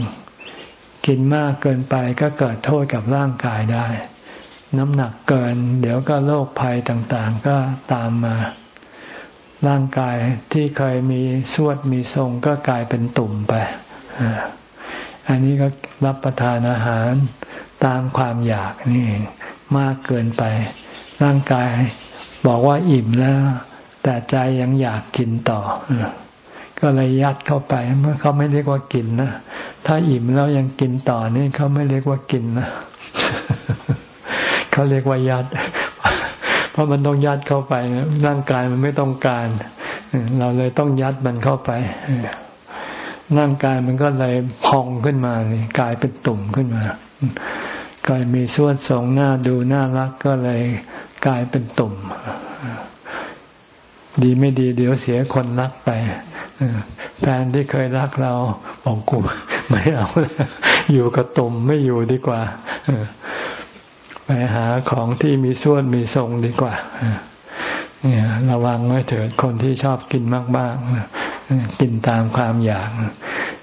กินมากเกินไปก็เกิดโทษกับร่างกายได้ น้ำหนักเกิน เดี๋ยวก็โรคภัยต่างๆ ก็ตามมา ร่างกายที่เคยมีสวดมีทรงก็กลายเป็นตุ่มไป อันนี้ก็รับประทานอาหารตามความอยากนี่มากเกินไป ร่างกายบอกว่าอิ่มแล้ว แต่ใจยังอยากกินต่อ ก็เลยยัดเข้าไปเมื่อเขาไม่เรียกว่ากินนะถ้าอิ่มแล้วยังกินต่อนี่เขาไม่เรียกว่ากินนะเขาเรียกว่ายัด เพราะมันต้องยัดเข้าไปร่างกายมันไม่ต้องการเราเลยต้องยัดมันเข้าไปร่างกายมันก็เลยพองขึ้นมาเลยกลายเป็นตุ่มขึ้นมากลายมีส่วนสองหน้าดูน่ารักก็เลยกลายเป็นตุ่ม ดีไม่ดีเดี๋ยวเสียคนรักไปแฟนที่เคยรักเราบอกกูไม่เอาอยู่กับตุ่มไม่อยู่ดีกว่าไปหาของที่มีส่วนมีทรงดีกว่าเนี่ยระวังไว้เถิดคนที่ชอบกินมากๆกินตามความอยาก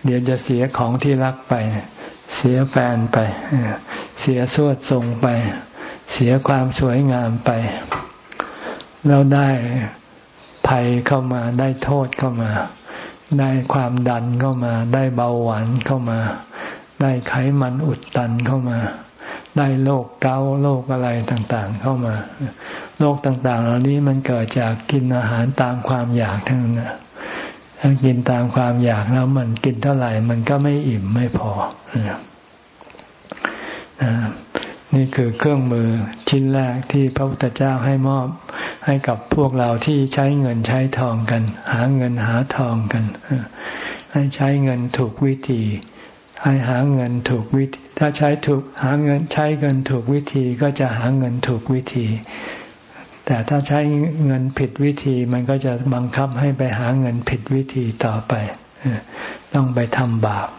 เดี๋ยวจะเสียของที่รักไป เสียแฟนไป เสียสวดทรงไป เสียความสวยงามไป แล้วได้ ภัยเข้ามาได้โทษเข้ามา ได้ความดันเข้ามา ได้เบาหวานเข้ามา ได้ไขมันอุดตันเข้ามา ได้โรคเกาโรคอะไรต่างๆ เข้ามาโรคต่างๆ เหล่านี้มันเกิดจากกินอาหารตามความอยากทั้งนั้นถ้ากินตามความอยากแล้วมันกินเท่าไหร่ มันก็ไม่อิ่มไม่พอนี่ นี่คือเครื่องมือชิ้นแรกที่พระพุทธเจ้าให้มอบให้กับพวกเราที่ใช้เงินใช้ทองกัน หาเงินหาทองกัน ให้ใช้เงินถูกวิธี ให้หาเงินถูกวิธี ถ้าใช้ถูกหาเงินใช้เงินถูกวิธีก็จะหาเงินถูกวิธี แต่ถ้าใช้เงินผิดวิธีมันก็จะบังคับให้ไปหาเงินผิดวิธีต่อไป ต้องไปทำบาป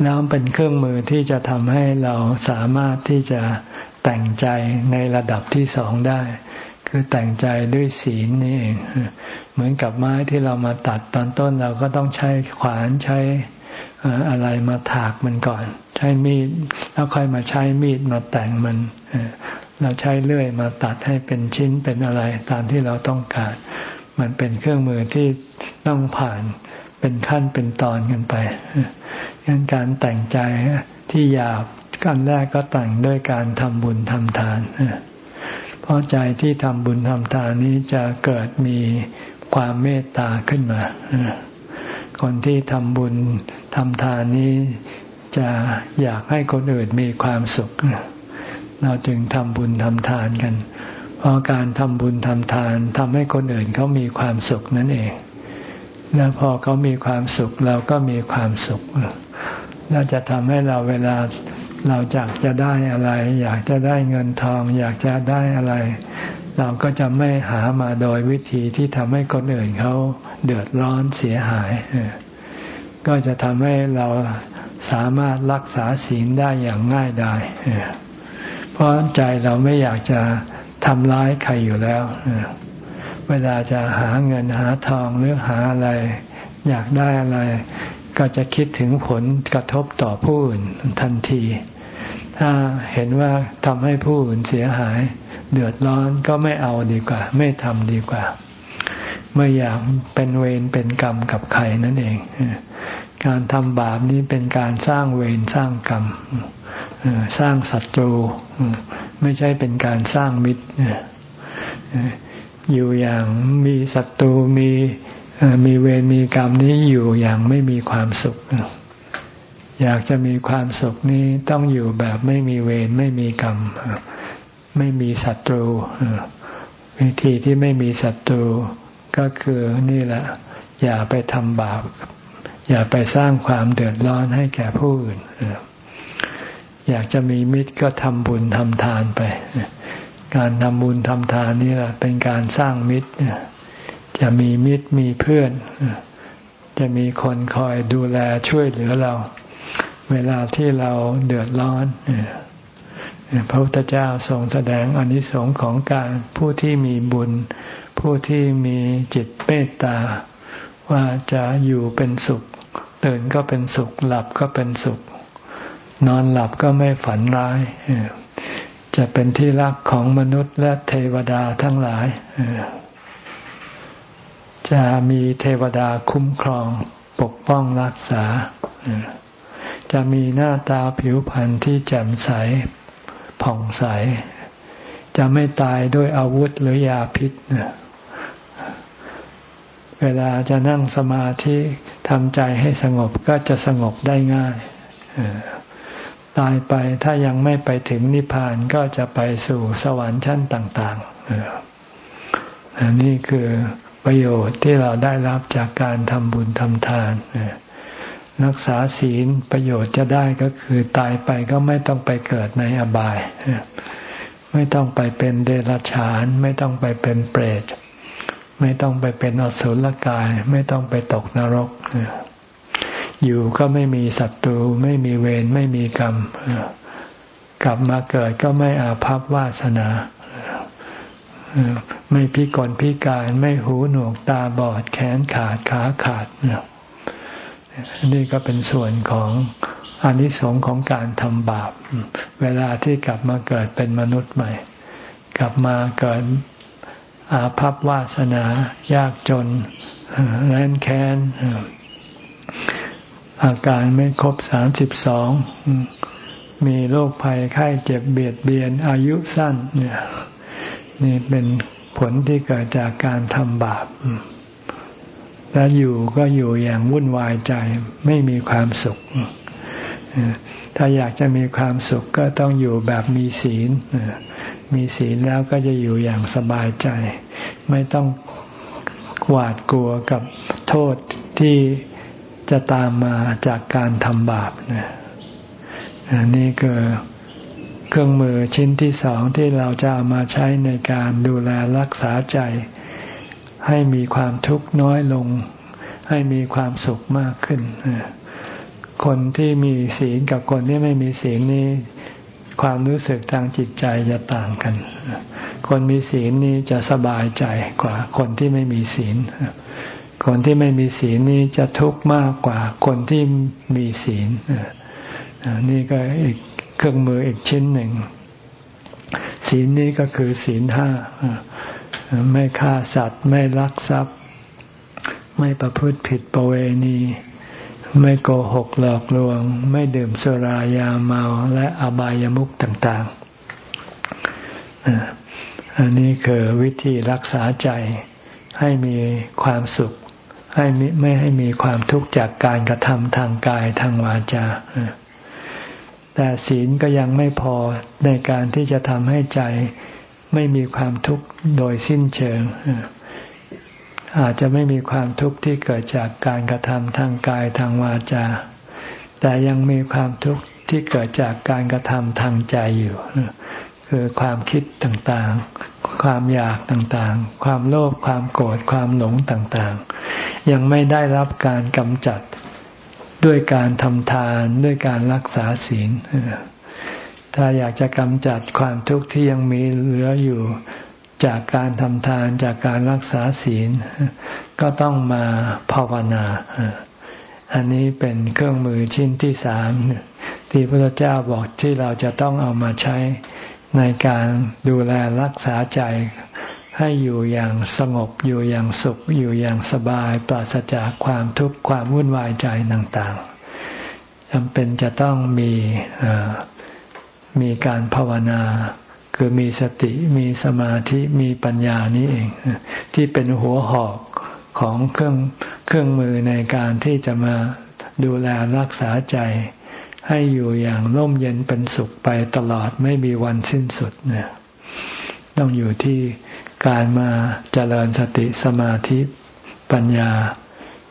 แล้วเป็นเครื่องมือที่จะทำให้เราสามารถที่จะแต่งใจในระดับที่สองได้ คือแต่งใจด้วยศีลนี่เอง เหมือนกับไม้ที่เรามาตัดตอนต้นเราก็ต้องใช้ขวานใช้อะไรมาถากมันก่อน ใช้มีดแล้วค่อยมาใช้มีดมาแต่งมันเราใช้เลื่อยมาตัดให้เป็นชิ้นเป็นอะไรตามที่เราต้องการ มันเป็นเครื่องมือที่ต้องผ่านเป็นขั้นเป็นตอนกันไป งั้นการแต่งใจที่หยาบกันแรกก็แต่งด้วยการทำบุญทำทานเพราะใจที่ทำบุญทำทานนี้จะเกิดมีความเมตตาขึ้นมาคนที่ทำบุญทำทานนี้จะอยากให้คนอื่นมีความสุข เราจึงทำบุญทำทานกัน เพราะการทำบุญทำทานทำให้คนอื่นเขามีความสุขนั่นเอง แล้วพอเขามีความสุขเราก็มีความสุขแล้วจะทำให้เราเวลาเราอยากจะได้อะไร อยากจะได้เงินทอง อยากจะได้อะไร เราก็จะไม่หามาโดยวิธีที่ทำให้คนอื่นเขาเดือดร้อนเสียหาย ก็จะทำให้เราสามารถรักษาศีลได้อย่างง่ายดายเพราะใจเราไม่อยากจะทำร้ายใครอยู่แล้ว เวลาจะหาเงินหาทองหรือหาอะไร อยากได้อะไร ก็จะคิดถึงผลกระทบต่อผู้อื่นทันที ถ้าเห็นว่าทำให้ผู้อื่นเสียหาย เดือดร้อนก็ไม่เอาดีกว่า ไม่ทำดีกว่าไม่อยากเป็นเวรเป็นกรรมกับใครนั่นเอง การทำบาปนี้เป็นการสร้างเวรสร้างกรรม สร้างศัตรู ไม่ใช่เป็นการสร้างมิตร อยู่อย่างมีศัตรูมีมีเวรมีกรรมนี้อยู่อย่างไม่มีความสุข อยากจะมีความสุขนี้ต้องอยู่แบบไม่มีเวรไม่มีกรรม ไม่มีศัตรู วิธีที่ไม่มีศัตรูก็คือนี่แหละ อย่าไปทำบาป อย่าไปสร้างความเดือดร้อนให้แก่ผู้อื่น อยากจะมีมิตรก็ทำบุญทำทานไป การทำบุญทำทานนี่แหละเป็นการสร้างมิตร จะมีมิตรมีเพื่อน จะมีคนคอยดูแลช่วยเหลือเรา เวลาที่เราเดือดร้อนพระพุทธเจ้าทรงแสดงอนิสงค์ของการผู้ที่มีบุญ ผู้ที่มีจิตเมตตา ว่าจะอยู่เป็นสุขตื่นก็เป็นสุข หลับก็เป็นสุข นอนหลับก็ไม่ฝันร้าย จะเป็นที่รักของมนุษย์และเทวดาทั้งหลาย จะมีเทวดาคุ้มครองปกป้องรักษา จะมีหน้าตาผิวพรรณที่แจ่มใสผ่องใส จะไม่ตายด้วยอาวุธหรือยาพิษ เวลาจะนั่งสมาธิทำใจให้สงบก็จะสงบได้ง่าย ตายไปถ้ายังไม่ไปถึงนิพพานก็จะไปสู่สวรรค์ชั้นต่างๆนนี้คือประโยชน์ที่เราได้รับจากการทำบุญทำทานรักษาศีลประโยชน์จะได้ก็คือตายไปก็ไม่ต้องไปเกิดในอบาย ไม่ต้องไปเป็นเดรัจฉาน ไม่ต้องไปเป็นเปรต ไม่ต้องไปเป็นอสุรกาย ไม่ต้องไปตกนรก อยู่ก็ไม่มีศัตรู ไม่มีเวรไม่มีกรรมกลับมาเกิดก็ไม่อาภัพวาสนาไม่พิกลพิการไม่หูหนวกตาบอดแขนขาดขาขาดนี่ก็เป็นส่วนของอนิสงส์ของการทำบาป เวลาที่กลับมาเกิดเป็นมนุษย์ใหม่ กลับมาเกิดอาภัพวาสนายากจนแร้นแค้น อาการไม่ครบสามสิบสองมีโรคภัยไข้เจ็บเบียดเบียนอายุสั้น เนี่ย นี่เป็นผลที่เกิดจากการทำบาปและอยู่ก็อยู่อย่างวุ่นวายใจไม่มีความสุข ถ้าอยากจะมีความสุขก็ต้องอยู่แบบมีศีล มีศีลแล้วก็จะอยู่อย่างสบายใจ ไม่ต้องหวาดกลัวกับโทษที่ จะตามมาจากการทำบาปนะนี่คือเครื่องมือชิ้นที่สองที่เราจะเอามาใช้ในการดูแลรักษาใจ ให้มีความทุกข์น้อยลง ให้มีความสุขมากขึ้น คนที่มีศีลกับคนที่ไม่มีศีลนี้ความรู้สึกทางจิตใจจะต่างกัน คนมีศีลนี้จะสบายใจกว่าคนที่ไม่มีศีล คนที่ไม่มีศีลนี้จะทุกข์มากกว่าคนที่มีศีลนี่ก็อีกเครื่องมืออีกชิ้นหนึ่ง ศีลนี้ก็คือศีลห้าไม่ฆ่าสัตว์ ไม่ลักทรัพย์ ไม่ประพฤติผิดประเวณี ไม่โกหกหลอกลวง ไม่ดื่มสุรายาเมาและอบายามุขต่างๆอันนี้คือวิธีรักษาใจให้มีความสุข ให้ไม่ให้มีความทุกข์จากการกระทำทางกายทางวาจาแต่ศีลก็ยังไม่พอในการที่จะทำให้ใจไม่มีความทุกข์โดยสิ้นเชิง อาจจะไม่มีความทุกข์ที่เกิดจากการกระทำทางกายทางวาจา แต่ยังมีความทุกข์ที่เกิดจากการกระทำทางใจอยู่ คือความคิดต่าง ความอยากต่างๆ ความโลภความโกรธความหลงต่างๆ ยังไม่ได้รับการกำจัดด้วยการทำทานด้วยการรักษาศีล ถ้าอยากจะกำจัดความทุกข์ที่ยังมีเหลืออยู่จากการทำทานจากการรักษาศีล ก็ต้องมาภาวนา อันนี้เป็นเครื่องมือชิ้นที่สามที่พระเจ้าบอกที่เราจะต้องเอามาใช้ ในการดูแลรักษาใจให้อยู่อย่างสงบอยู่อย่างสุข อยู่อย่างสบายปราศจากความทุกข์ความวุ่นวายใจต่างๆจำเป็นจะต้องมีมีการภาวนา คือมีสติมีสมาธิมีปัญญานี้เอง ที่เป็นหัวหอกของเครื่องเครื่องมือในการที่จะมาดูแลรักษาใจ ให้อยู่อย่างร่มเย็นเป็นสุขไปตลอดไม่มีวันสิ้นสุดเนี่ยต้องอยู่ที่การมาเจริญสติสมาธิปัญญา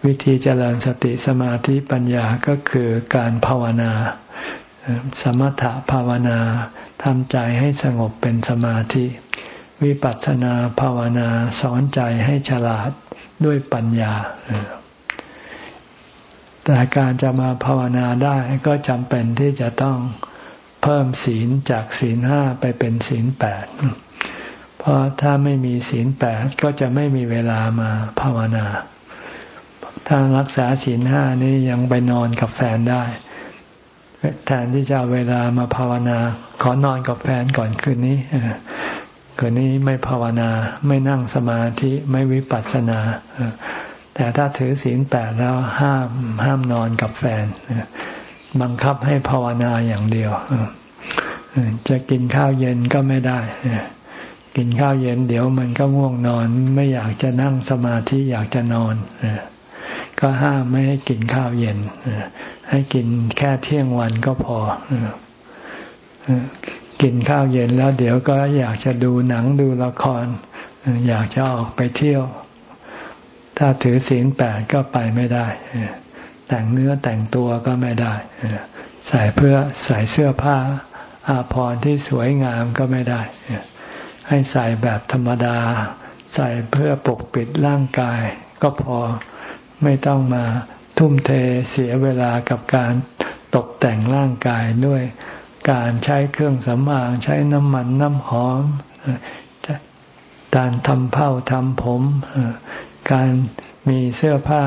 วิธีเจริญสติสมาธิปัญญาก็คือการภาวนา สมถภาวนาทำใจให้สงบเป็นสมาธิ วิปัสสนาภาวนาสอนใจให้ฉลาดด้วยปัญญา แต่การจะมาภาวนาได้ก็จำเป็นที่จะต้องเพิ่มศีลจากศีลห้าไปเป็นศีลแปด เพราะถ้าไม่มีศีลแปดก็จะไม่มีเวลามาภาวนา ถ้ารักษาศีลห้านี้ยังไปนอนกับแฟนได้ แทนที่จะเอาเวลามาภาวนา ขอนอนกับแฟนก่อนคืนนี้คืนนี้ไม่ภาวนา ไม่นั่งสมาธิ ไม่วิปัสสนา แต่ถ้าถือศีลแปดแล้วห้ามห้ามนอนกับแฟน บังคับให้ภาวนาอย่างเดียว จะกินข้าวเย็นก็ไม่ได้ กินข้าวเย็นเดี๋ยวมันก็ง่วงนอนไม่อยากจะนั่งสมาธิอยากจะนอน ก็ห้ามไม่ให้กินข้าวเย็น ให้กินแค่เที่ยงวันก็พอ กินข้าวเย็นแล้วเดี๋ยวก็อยากจะดูหนังดูละคร อยากจะออกไปเที่ยว ถ้าถือศีลแปดก็ไปไม่ได้ แต่งเนื้อแต่งตัวก็ไม่ได้ ใส่เพื่อใส่เสื้อผ้า อาภรณ์ที่สวยงามก็ไม่ได้ ให้ใส่แบบธรรมดา ใส่เพื่อปกปิดร่างกาย ก็พอไม่ต้องมาทุ่มเทเสียเวลากับการตกแต่งร่างกายด้วยการใช้เครื่องสำอางใช้น้ำมันน้ำหอมการทำเผ้าทำผม การมีเสื้อผ้า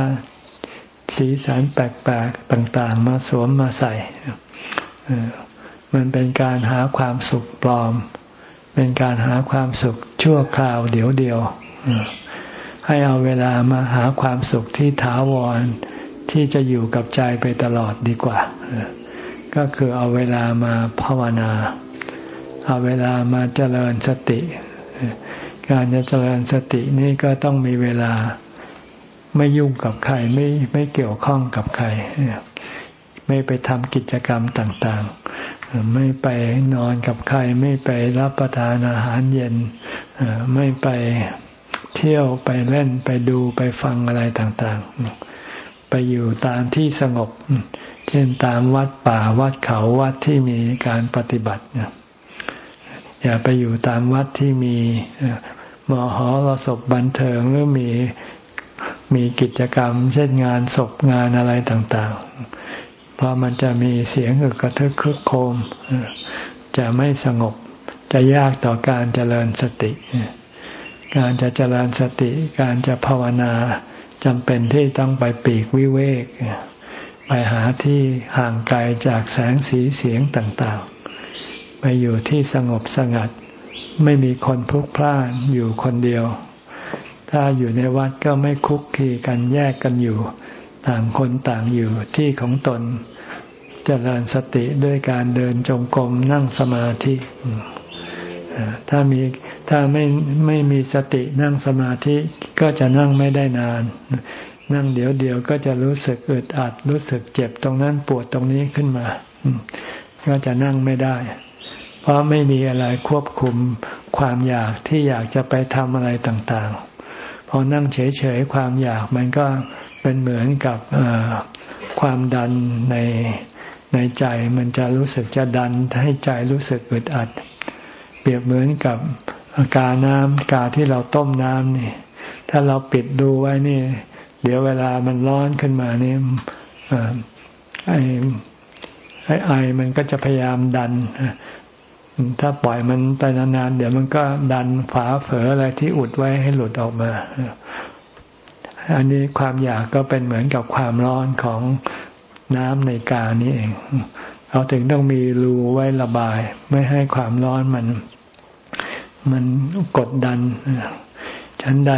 สีสันแปลกๆต่าง ๆ มาสวมมาใส่ มันเป็นการหาความสุขปลอม เป็นการหาความสุขชั่วคราวเดียวเดียว ให้เอาเวลามาหาความสุขที่ถาวรที่จะอยู่กับใจไปตลอดดีกว่า ก็คือเอาเวลามาภาวนา เอาเวลามาเจริญสติ การจะเจริญสตินี่ก็ต้องมีเวลาไม่ยุ่งกับใครไม่ไม่เกี่ยวข้องกับใคร ไม่ไปทำกิจกรรมต่างๆ ไม่ไปนอนกับใคร ไม่ไปรับประทานอาหารเย็น ไม่ไปเที่ยวไปเล่นไปดูไปฟังอะไรต่างๆ ไปอยู่ตามที่สงบ เช่นตามวัดป่าวัดเขาวัดที่มีการปฏิบัติ อย่าไปอยู่ตามวัดที่มีมหอรสพบันเทิงหรือมีมีกิจกรรม เช่นงานศพงานอะไรต่างๆ เพราะมันจะมีเสียงอึกกระทึกคึกโคม จะไม่สงบจะยากต่อการเจริญสติ การจะเจริญสติ การจะภาวนาจำเป็นที่ต้องไปปีกวิเวก ไปหาที่ห่างไกลจากแสงสีเสียงต่างๆ ไปอยู่ที่สงบสงัด ไม่มีคนพลุกพล่านอยู่คนเดียว ถ้าอยู่ในวัดก็ไม่คุกคีกันแยกกันอยู่ ต่างคนต่างอยู่ที่ของตนจเจริญสติด้วยการเดินจงกรมนั่งสมาธิถ้ามีถ้าไม่ไม่มีสตินั่งสมาธิก็จะนั่งไม่ได้นาน นั่งเดี๋ยวเดียวก็จะรู้สึกอึดอัดรู้สึกเจ็บตรงนั้นปวดตรงนี้ขึ้นมา ก็จะนั่งไม่ได้ เพราะไม่มีอะไรควบคุมความอยากที่อยากจะไปทำอะไรต่างๆ พอนั่งเฉยๆความอยากมันก็เป็นเหมือนกับความดันในในใจมันจะรู้สึกจะดันให้ใจรู้สึกอึดอัด เปรียบเหมือนกับกาน้ำกาที่เราต้มน้ำนี่ ถ้าเราปิดดูไว้นี่ เดี๋ยวเวลามันร้อนขึ้นมานี่ไอไอไอมันก็จะพยายามดัน ถ้าปล่อยมันไปนานๆเดี๋ยวมันก็ดันฝาเฝออะไรที่อุดไว้ให้หลุดออกมาอันนี้ความอยากก็เป็นเหมือนกับความร้อนของน้ำในกานี้เองเขาถึงต้องมีรูไว้ระบาย ไม่ให้ความร้อนมัน มันกดดันฉันใด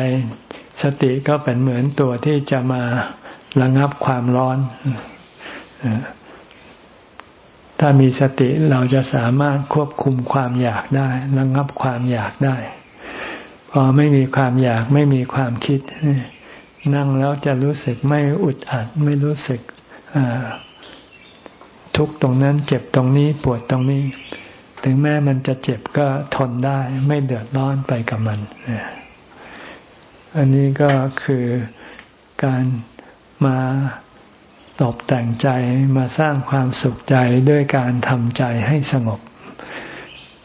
สติก็เป็นเหมือนตัวที่จะมาระงับความร้อน ถ้ามีสติเราจะสามารถควบคุมความอยากได้ระงับความอยากได้ พอไม่มีความอยากไม่มีความคิด นั่งแล้วจะรู้สึกไม่อุดอัดไม่รู้สึกทุกตรงนั้นเจ็บตรงนี้ปวดตรงนี้ ถึงแม้มันจะเจ็บก็ทนได้ ไม่เดือดร้อนไปกับมัน อันนี้ก็คือการมา ตบแต่งใจมาสร้างความสุขใจด้วยการทำใจให้สงบ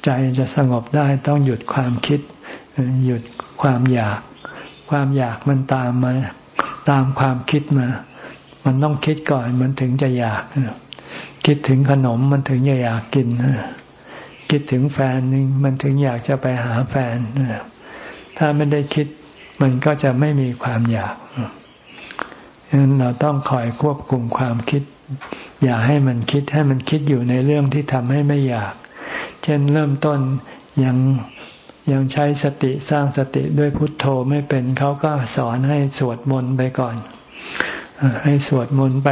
ใจจะสงบได้ต้องหยุดความคิด หยุดความอยาก ความอยากมันตามมาตามความคิดมา มันต้องคิดก่อนมันถึงจะอยาก คิดถึงขนมมันถึงจะอยากกิน คิดถึงแฟนนึงมันถึงอยากจะไปหาแฟน ถ้าไม่ได้คิดมันก็จะไม่มีความอยาก ฉะนั้นเราต้องคอยควบคุมความคิด อย่าให้มันคิดให้มันคิดอยู่ในเรื่องที่ทำให้ไม่อยาก เช่นเริ่มต้นยังยังใช้สติสร้างสติด้วยพุทโธไม่เป็นเขาก็สอนให้สวดมนต์ไปก่อน ให้สวดมนต์ไป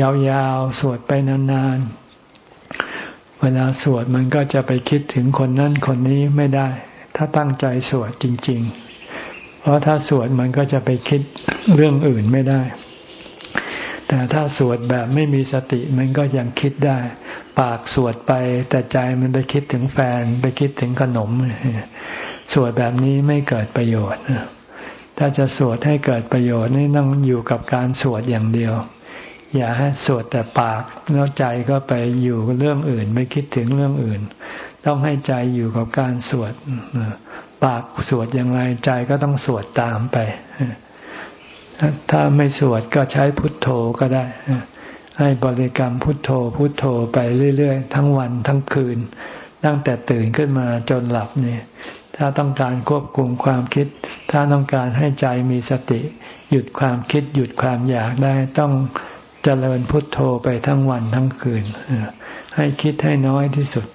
ยาวๆ สวดไปนานๆ เวลาสวดมันก็จะไปคิดถึงคนนั้นคนนี้ไม่ได้ ถ้าตั้งใจสวดจริง ๆ เพราะถ้าสวดมันก็จะไปคิดเรื่องอื่นไม่ได้ แต่ถ้าสวดแบบไม่มีสติมันก็ยังคิดได้ ปากสวดไปแต่ใจมันไปคิดถึงแฟน ไปคิดถึงขนม สวดแบบนี้ไม่เกิดประโยชน์ถ้าจะสวดให้เกิดประโยชน์นี่ต้องอยู่กับการสวดอย่างเดียว อย่าให้สวดแต่ปากแล้วใจก็ไปอยู่เรื่องอื่น ไม่คิดถึงเรื่องอื่น ต้องให้ใจอยู่กับการสวด ปากสวดอย่างไรใจก็ต้องสวดตามไป ถ้าไม่สวดก็ใช้พุทโธก็ได้ ให้บริกรรมพุทโธพุทโธไปเรื่อยๆ ทั้งวันทั้งคืน ตั้งแต่ตื่นขึ้นมาจนหลับเนี่ย ถ้าต้องการควบคุมความคิด ถ้าต้องการให้ใจมีสติ หยุดความคิดหยุดความอยากได้ต้องเจริญพุทโธไปทั้งวันทั้งคืน ให้คิดให้น้อยที่สุด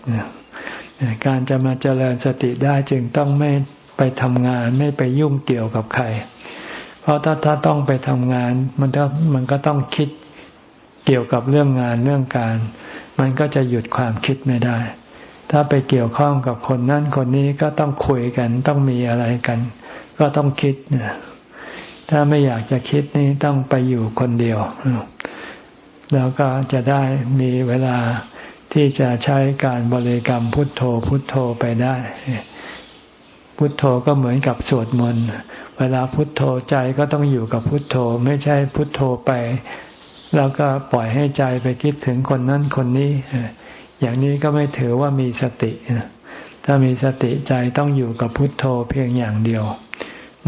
การจะมาเจริญสติได้จึงต้องไม่ไปทำงานไม่ไปยุ่งเกี่ยวกับใคร เพราะถ้าถ้าต้องไปทำงานมันก็มันก็ต้องคิดเกี่ยวกับเรื่องงานเรื่องการ มันก็จะหยุดความคิดไม่ได้ ถ้าไปเกี่ยวข้องกับคนนั้นคนนี้ก็ต้องคุยกันต้องมีอะไรกัน ก็ต้องคิดนถ้าไม่อยากจะคิดนี่ต้องไปอยู่คนเดียวแล้วก็จะได้มีเวลา ที่จะใช้การบริกรรมพุทโธพุทโธไปได้ พุทโธก็เหมือนกับสวดมนต์เวลาพุทโธใจก็ต้องอยู่กับพุทโธ ไม่ใช่พุทโธไป แล้วก็ปล่อยให้ใจไปคิดถึงคนนั้นคนนี้ อย่างนี้ก็ไม่ถือว่ามีสติ ถ้ามีสติใจต้องอยู่กับพุทโธเพียงอย่างเดียว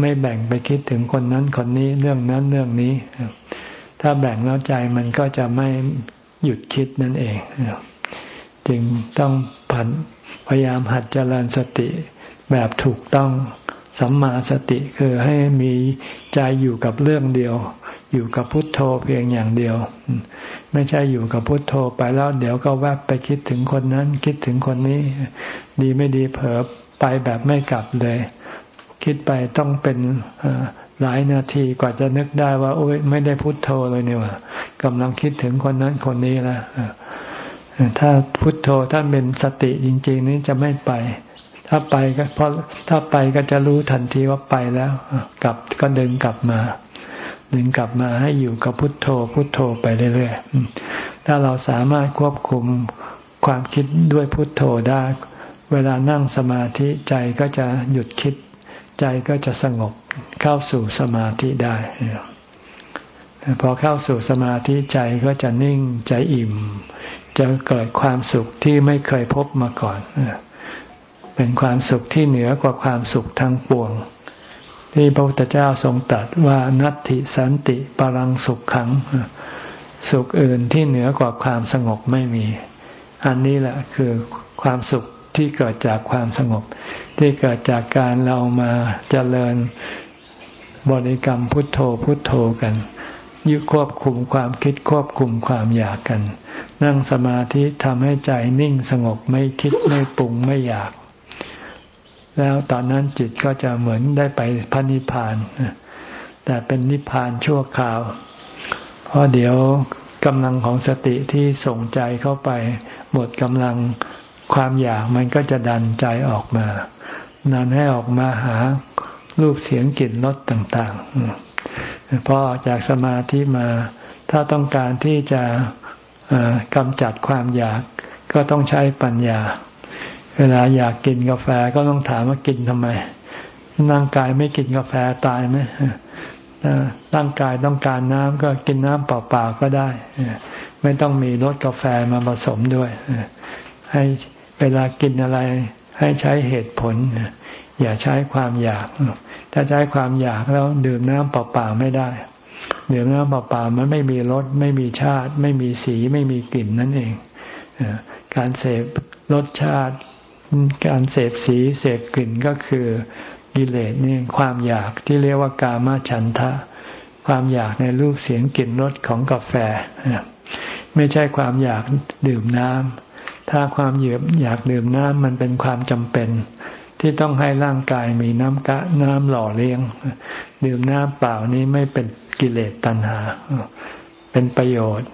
ไม่แบ่งไปคิดถึงคนนั้นคนนี้เรื่องนั้นเรื่องนี้ ถ้าแบ่งแล้วใจมันก็จะไม่หยุดคิดนั่นเอง จึงต้องผันพยายามหัดเจริญสติแบบถูกต้องสัมมาสติคือให้มีใจอยู่กับเรื่องเดียว อยู่กับพุทโธเพียงอย่างเดียว ไม่ใช่อยู่กับพุทโธไปแล้วเดี๋ยวก็แวบไปคิดถึงคนนั้น คิดถึงคนนี้ ดีไม่ดีเผลอไปแบบไม่กลับเลย คิดไปต้องเป็นหลายนาทีกว่าจะนึกได้ว่า โอ้ยไม่ได้พุทโธเลยเนี่ยว่ากำลังคิดถึงคนนั้นคนนี้แล้ว ถ้าพุทโธถ้าเป็นสติจริง ๆ นี้จะไม่ไป ถ้าไปก็เพราะถ้าไปก็จะรู้ทันทีว่าไปแล้วกลับก็เดินกลับมาดึงกลับมาให้อยู่กับพุทโธ พุทโธไปเรื่อยๆถ้าเราสามารถควบคุมความคิดด้วยพุทโธได้ เวลานั่งสมาธิใจก็จะหยุดคิด ใจก็จะสงบเข้าสู่สมาธิได้พอเข้าสู่สมาธิใจก็จะนิ่งใจอิ่ม จะเกิดความสุขที่ไม่เคยพบมาก่อน เป็นความสุขที่เหนือกว่าความสุขทั้งปวง ที่พระพุทธเจ้าทรงตรัสว่านัตติสันติปรังสุขขัง สุขอื่นที่เหนือกว่าความสงบไม่มี อันนี้แหละคือความสุขที่เกิดจากความสงบ ที่เกิดจากการเรามาเจริญบริกรรมพุทโธพุทโธกัน ยึดควบคุมความคิดควบคุมความอยากกัน นั่งสมาธิทำให้ใจนิ่งสงบไม่คิดไม่ปรุงไม่อยาก แล้วตอนนั้นจิตก็จะเหมือนได้ไปพระนิพพาน แต่เป็นนิพพานชั่วคราว เพราะเดี๋ยวกำลังของสติที่ส่งใจเข้าไป หมดกำลังความอยากมันก็จะดันใจออกมานันให้ออกมาหารูปเสียงกลิ่นรสต่าง ๆ พอออกจากสมาธิมา ถ้าต้องการที่จะกำจัดความอยากก็ต้องใช้ปัญญา เวลาอยากกินกาแฟก็ต้องถามว่ากินทำไมร่างกายไม่กินกาแฟตายไหมร่างกายต้องการน้ำก็กินน้ำเปล่าๆก็ได้ ไม่ต้องมีรสกาแฟมาผสมด้วยให้เวลากินอะไรให้ใช้เหตุผล อย่าใช้ความอยาก ถ้าใช้ความอยากแล้วดื่มน้ำเปล่าๆไม่ได้ ดื่มน้ำเปล่าๆมันไม่มีรสไม่มีชาติ ไม่มีสีไม่มีกลิ่นนั่นเองการเสพรสชาติ การเสพสีเสพกลิ่นก็คือกิเลสนี่ความอยากที่เรียกว่ากามฉันทะ ความอยากในรูปเสียงกลิ่นรสของกาแฟ ไม่ใช่ความอยากดื่มน้ำถ้าความอยากอยากดื่มน้ำมันเป็นความจำเป็น ที่ต้องให้ร่างกายมีน้ำกะน้ำหล่อเลี้ยง ดื่มน้ำเปล่านี้ไม่เป็นกิเลสตัณหา เป็นประโยชน์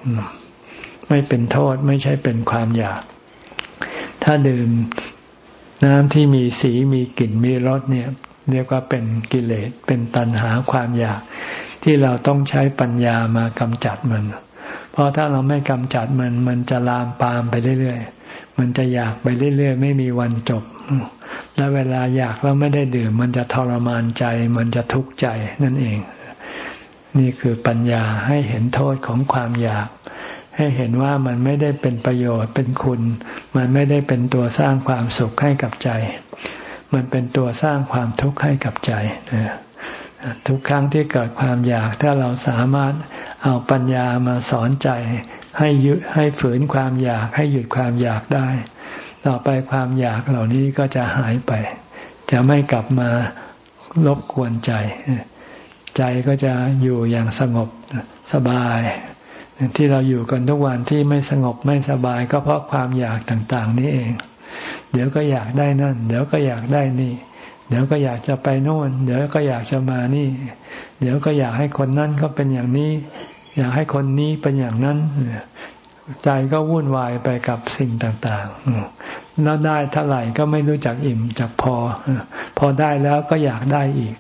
ไม่เป็นโทษไม่ใช่เป็นความอยาก ถ้าดื่มน้ำที่มีสีมีกลิ่นมีรสเนี่ย เรียกว่าเป็นกิเลสเป็นตัณหาความอยาก ที่เราต้องใช้ปัญญามากำจัดมัน เพราะถ้าเราไม่กำจัดมัน มันจะลามปามไปเรื่อยๆมันจะอยากไปเรื่อยๆไม่มีวันจบ และเวลาอยากแล้วไม่ได้ดื่ม มันจะทรมานใจ มันจะทุกข์ใจนั่นเอง นี่คือปัญญาให้เห็นโทษของความอยาก ให้เห็นว่ามันไม่ได้เป็นประโยชน์เป็นคุณ มันไม่ได้เป็นตัวสร้างความสุขให้กับใจ มันเป็นตัวสร้างความทุกข์ให้กับใจทุกครั้งที่เกิดความอยากถ้าเราสามารถเอาปัญญามาสอนใจ ให้ยุให้ฝืนความอยากให้หยุดความอยากได้ ต่อไปความอยากเหล่านี้ก็จะหายไป จะไม่กลับมารบกวนใจ ใจก็จะอยู่อย่างสงบสบาย ที่เราอยู่กันทุกวันที่ไม่สงบไม่สบาย ก็เพราะความอยากต่างๆ นี่เอง เดี๋ยวก็อยากได้นั่น เดี๋ยวก็อยากได้นี่ เดี๋ยวก็อยากจะไปโน่น เดี๋ยวก็อยากจะมานี่ เดี๋ยวก็อยากให้คนนั้นก็เป็นอย่างนี้ อยากให้คนนี้เป็นอย่างนั้น ใจก็วุ่นวายไปกับสิ่งต่างๆแล้วได้เท่าไหร่ก็ไม่รู้จักอิ่มจักพอ พอได้แล้วก็อยากได้อีก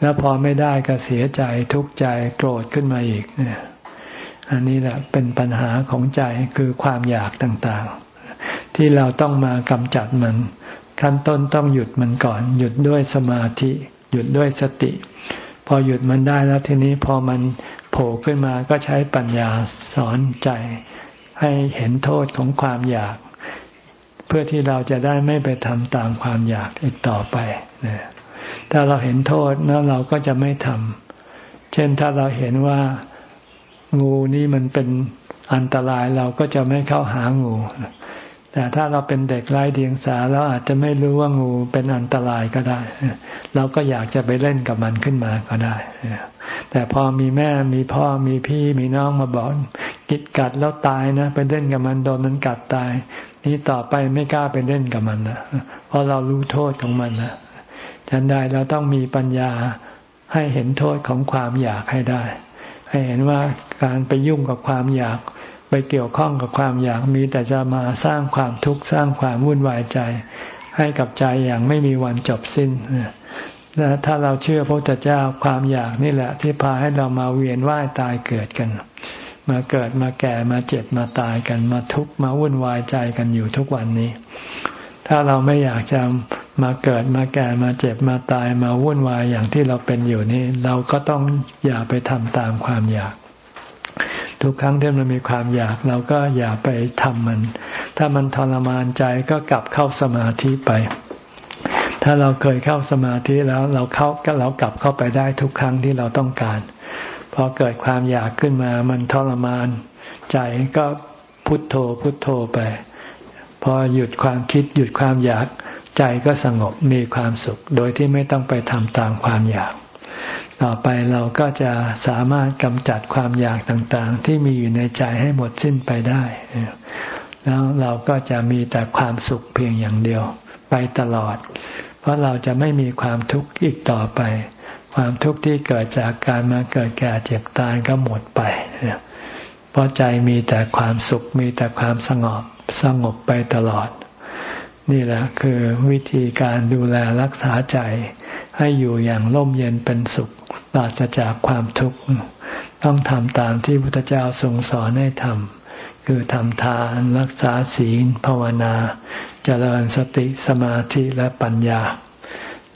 แล้วพอไม่ได้ก็เสียใจทุกข์ใจโกรธขึ้นมาอีก อันนี้แหละเป็นปัญหาของใจคือความอยากต่างๆ ที่เราต้องมากำจัดมัน ขั้นต้นต้องหยุดมันก่อน หยุดด้วยสมาธิ หยุดด้วยสติ พอหยุดมันได้แล้วทีนี้พอมันโผล่ขึ้นมาก็ใช้ปัญญาสอนใจ ให้เห็นโทษของความอยาก เพื่อที่เราจะได้ไม่ไปทำตามความอยากอีกต่อไปถ้าเราเห็นโทษแล้วเราก็จะไม่ทำเช่นถ้าเราเห็นว่างูนี่มันเป็นอันตรายเราก็จะไม่เข้าหางู แต่ถ้าเราเป็นเด็กไร้เดียงสาเราอาจจะไม่รู้ว่างูเป็นอันตรายก็ได้ เราก็อยากจะไปเล่นกับมันขึ้นมาก็ได้ แต่พอมีแม่มีพ่อมีพี่มีน้องมาบอกกิดกัดแล้วตายนะไปเล่นกับมันโดนมันกัดตาย นี่ต่อไปไม่กล้าไปเล่นกับมันนะเพราะเรารู้โทษของมันนะฉันได้เราต้องมีปัญญาให้เห็นโทษของความอยากให้ได้ ให้เห็นว่าการไปยุ่งกับความอยาก ไปเกี่ยวข้องกับความอยากมีแต่จะมาสร้างความทุกข์สร้างความวุ่นวายใจ ให้กับใจอย่างไม่มีวันจบสิ้นและถ้าเราเชื่อพระพุทธเจ้าความอยากนี่แหละ ที่พาให้เรามาเวียนว่ายตายเกิดกัน มาเกิดมาแก่มาเจ็บมาตายกันมาทุกข์มาวุ่นวายใจกันอยู่ทุกวันนี้ ถ้าเราไม่อยากจะมาเกิดมาแก่มาเจ็บมาตายมาวุ่นวายอย่างที่เราเป็นอยู่นี่ เราก็ต้องอย่าไปทำตามความอยาก ทุกครั้งที่มันมีความอยากเราก็อย่าไปทำมัน ถ้ามันทรมานใจก็กลับเข้าสมาธิไป ถ้าเราเคยเข้าสมาธิแล้วเราเข้าก็เรากลับเข้าไปได้ทุกครั้งที่เราต้องการ พอเกิดความอยากขึ้นมามันทรมาน ใจก็พุทโธพุทโธไป พอหยุดความคิดหยุดความอยาก ใจก็สงบมีความสุข โดยที่ไม่ต้องไปทำตามความอยาก ต่อไปเราก็จะสามารถกำจัดความอยากต่างๆ ที่มีอยู่ในใจให้หมดสิ้นไปได้ แล้วเราก็จะมีแต่ความสุขเพียงอย่างเดียวไปตลอด เพราะเราจะไม่มีความทุกข์อีกต่อไป ความทุกข์ที่เกิดจากการมาเกิดแก่เจ็บตายก็หมดไป เพราะใจมีแต่ความสุขมีแต่ความสงบสงบไปตลอด นี่แหละคือวิธีการดูแลรักษาใจ ให้อยู่อย่างร่มเย็นเป็นสุขปราศจากความทุกข์ต้องทำตามที่พุทธเจ้าทรงสอนให้ทำคือทำทานรักษาศีล ภาวนา เจริญสติสมาธิและปัญญา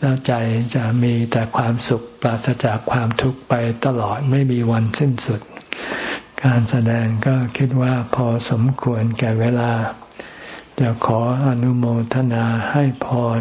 แล้วใจจะมีแต่ความสุขปราศจากความทุกข์ไปตลอดไม่มีวันสิ้นสุด การแสดงก็คิดว่าพอสมควรแก่เวลา จะขออนุโมทนาให้พร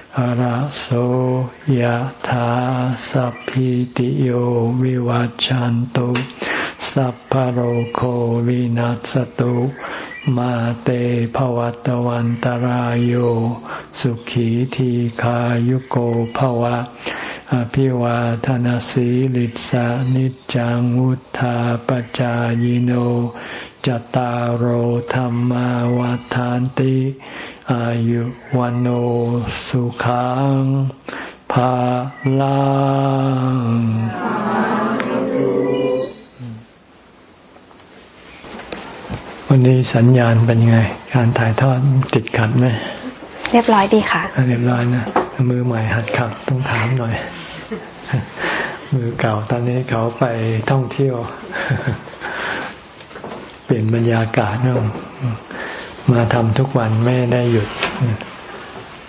อระโสยธาสัพพิติโยวิวัจจันตุสัพพโรโควินัสตุมาเตภวัตวันตารโยสุขีทีขายุโกภวะ อภิวาทนาสีลิสานิจังวุธาปจายโน จตารโหธรรมวาทานติอายุวันโอสุขังภาลังวันนี้สัญญาณเป็นยังไง การถ่ายทอดติดขัดไหม เรียบร้อยดีค่ะ เรียบร้อยนะ มือใหม่หัดขับต้องถามหน่อย มือเก่าตอนนี้เขาไปท่องเที่ยว ปลี่ยนบรรยากาศเนาะมาทำทุกวันไม่ได้หยุด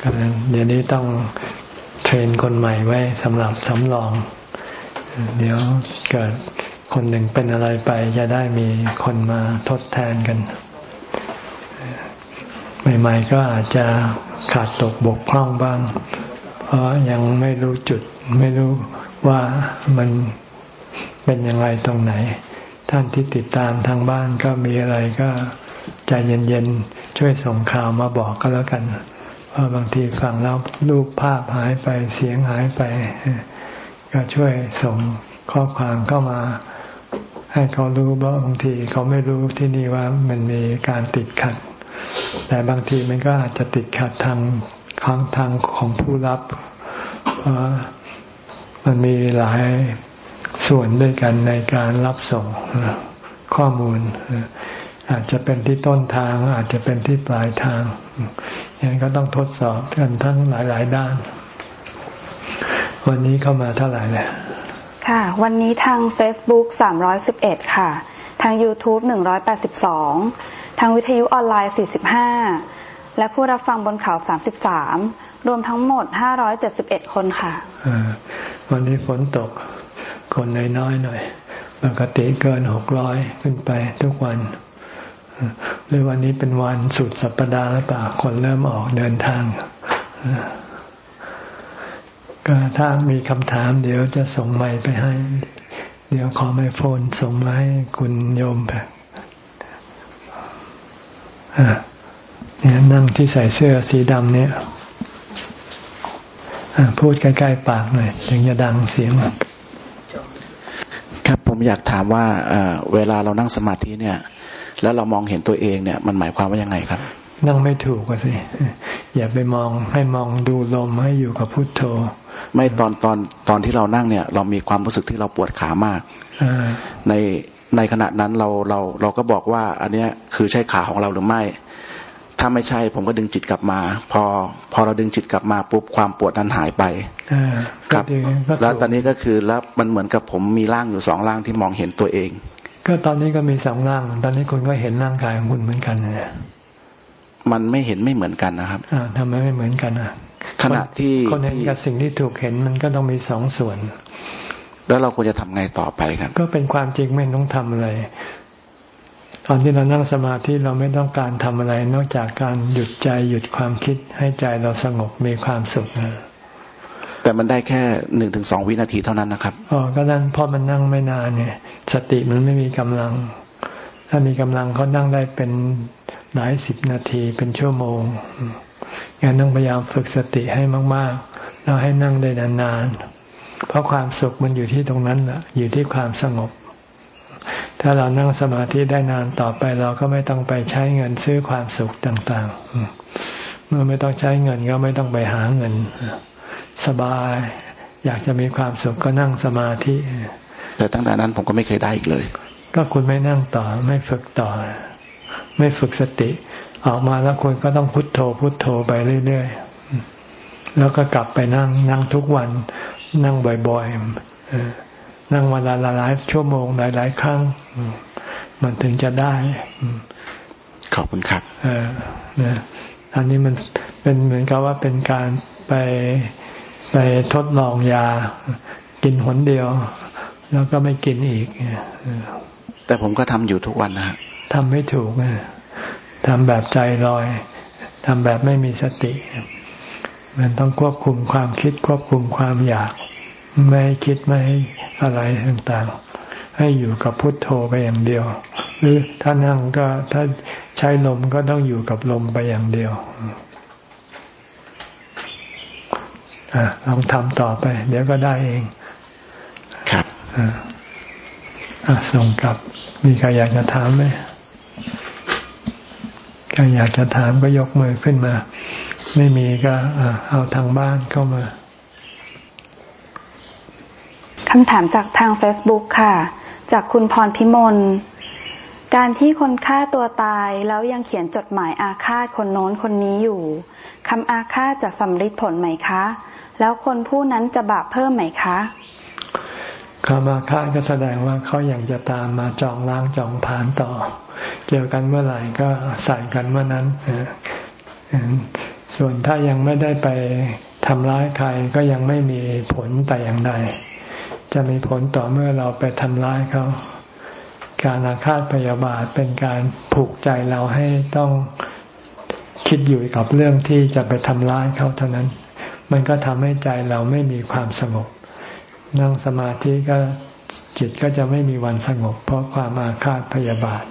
ก็เดี๋ยวนี้ต้องเทรนคนใหม่ไว้สำหรับสำรอง เดี๋ยวเกิดคนหนึ่งเป็นอะไรไป จะได้มีคนมาทดแทนกัน ใหม่ๆก็อาจจะขาดตกบกพร่องบ้าง เพราะยังไม่รู้จุด ไม่รู้ว่ามันเป็นยังไงตรงไหน ท่านที่ติดตามทางบ้านก็มีอะไรก็ใจเย็นๆ ช่วยส่งข่าวมาบอกก็แล้วกันเพราะบางทีฟังแล้วรูปภาพหายไปเสียงหายไป ก็ช่วยส่งข้อความเข้ามา ให้เขารู้เพราบางทีเขาไม่รู้ที่นี่ว่ามันมีการติดขัด แต่บางทีมันก็อาจจะติดขัดทางของทางของผู้รับ เพราะมันมีหลาย ส่วนด้วยกันในการรับส่งข้อมูล อาจจะเป็นที่ต้นทาง อาจจะเป็นที่ปลายทางอย่างนั้นก็ต้องทดสอบกันทั้งหลาย ๆ ด้าน วันนี้เข้ามาเท่าไหร่แล้วค่ะ วันนี้ทาง Facebook 311 ค่ะ ทาง YouTube 182 ทางวิทยุออนไลน์ 45 และผู้รับฟังบนเขา 33 รวมทั้งหมด 571 คนค่ะ วันนี้ฝนตก คนน้อยๆหน่อย ปกติเกินหกร้อยขึ้นไปทุกวัน หรือวันนี้เป็นวันสุดสัปดาห์หรือเปล่าคนเริ่มออกเดินทาง ก็ถ้ามีคำถามเดี๋ยวจะส่งไมค์ไปให้ เดี๋ยวขอไมโฟนส่งมาให้คุณโยมแบบเนี่ยนั่งที่ใส่เสื้อสีดำเนี่ยพูดใกล้ๆปากหน่อยถึงจะดังเสียง ครับผมอยากถามว่าเวลาเรานั่งสมาธิเนี่ย แล้วเรามองเห็นตัวเองเนี่ย มันหมายความว่ายังไงครับ นั่งไม่ถูกก็สิอย่าไปมองให้มองดูลมให้อยู่กับพุทโธ ไม่ตอนตอนตอนที่เรานั่งเนี่ย เรามีความรู้สึกที่เราปวดขามากในในขณะนั้นเราเราเราก็บอกว่า อันเนี้ยคือใช่ขาของเราหรือไม่ ถ้าไม่ใช่ ผมก็ดึงจิตกลับมา พอพอเราดึงจิตกลับมาปุ๊บความปวดนั้นหายไปครับแล้วตอนนี้ก็คือแล้วมันเหมือนกับผมมีร่างอยู่สองร่างที่มองเห็นตัวเอง ก็ตอนนี้ก็มีสองร่าง ตอนนี้คุณก็เห็นร่างกายของคุณเหมือนกันเนี่ยมันไม่เห็นไม่เหมือนกันนะครับอ่าทำไมไม่เหมือนกันอะขณะที่คนเห็นกับสิ่งที่ถูกเห็นมันก็ต้องมีสองส่วน แล้วเราควรจะทำไงต่อไปครับ ก็เป็นความจริงไม่ต้องทำอะไร ตอนที่เรานั่งสมาธิเราไม่ต้องการทำอะไร นอกจากการหยุดใจหยุดความคิดให้ใจเราสงบมีความสุขนะแต่มันได้แค่หนึ่งถึงสองวินาทีเท่านั้นนะครับอ๋อก็นั่นเพราะมันนั่งไม่นานเนี่ยสติมันไม่มีกำลัง ถ้ามีกำลังเขานั่งได้เป็นหลายสิบนาทีเป็นชั่วโมงงั้นต้องพยายามฝึกสติให้มากๆแล้วให้นั่งได้นานๆเพราะความสุขมันอยู่ที่ตรงนั้นแหละอยู่ที่ความสงบ ถ้าเรานั่งสมาธิได้นานต่อไป เราก็ไม่ต้องไปใช้เงินซื้อความสุขต่าง ๆ เมื่อไม่ต้องใช้เงินก็ไม่ต้องไปหาเงิน สบาย อยากจะมีความสุขก็นั่งสมาธิ แต่ตั้งแต่นั้นผมก็ไม่เคยได้อีกเลย ก็คุณไม่นั่งต่อไม่ฝึกต่อ ไม่ฝึกสติ ออกมาแล้วคุณก็ต้องพุโทโธ พุโทโธไปเรื่อยๆแล้วก็กลับไปนั่งนั่งทุกวันนั่งบ่อยๆ นั่งวันละหลายชั่วโมงหลายๆครั้ง มันถึงจะได้ขอบคุณครับเออนะอันนี้มันเป็นเหมือนกับว่าเป็นการไปไปทดลองยา กินหนเดียว แล้วก็ไม่กินอีกแต่ผมก็ทำอยู่ทุกวันนะทำไม่ถูกนะทำแบบใจลอยทำแบบไม่มีสติ มันต้องควบคุมความคิดควบคุมความอยาก ไม่ให้คิดไม่ให้อะไรต่างๆ ให้อยู่กับพุทโธไปอย่างเดียว หรือถ้านั่งก็ถ้าใช้ลมก็ต้องอยู่กับลมไปอย่างเดียวอลองทำต่อไป เดี๋ยวก็ได้เอง ครับอ่าส่งกลับ มีใครอยากจะถามไหมใครอยากจะถามก็ยกมือขึ้นมา ไม่มีก็เอาทางบ้านเข้ามา คำถามจากทาง Facebook ค่ะ จากคุณพรพิมล การที่คนฆ่าตัวตายแล้วยังเขียนจดหมายอาฆาตคนโน้นคนนี้อยู่คำอาฆาตจะสำลิดผลไหมคะ แล้วคนผู้นั้นจะบาปเพิ่มไหมคะคำอาฆาตก็แสดงว่าเขาอยากจะตามมาจองล้างจองผานต่อ เจอกันเมื่อไหร่ก็ใส่กันเมื่อนั้น ส่วนถ้ายังไม่ได้ไปทำร้ายใครก็ยังไม่มีผลแต่อย่างใด จะมีผลต่อเมื่อเราไปทำร้ายเขา การอาฆาตพยาบาทเป็นการผูกใจเราให้ต้องคิดอยู่กับเรื่องที่จะไปทำร้ายเขาเท่านั้น มันก็ทำให้ใจเราไม่มีความสงบ นั่งสมาธิก็จิตก็จะไม่มีวันสงบ เพราะความอาฆาตพยาบาท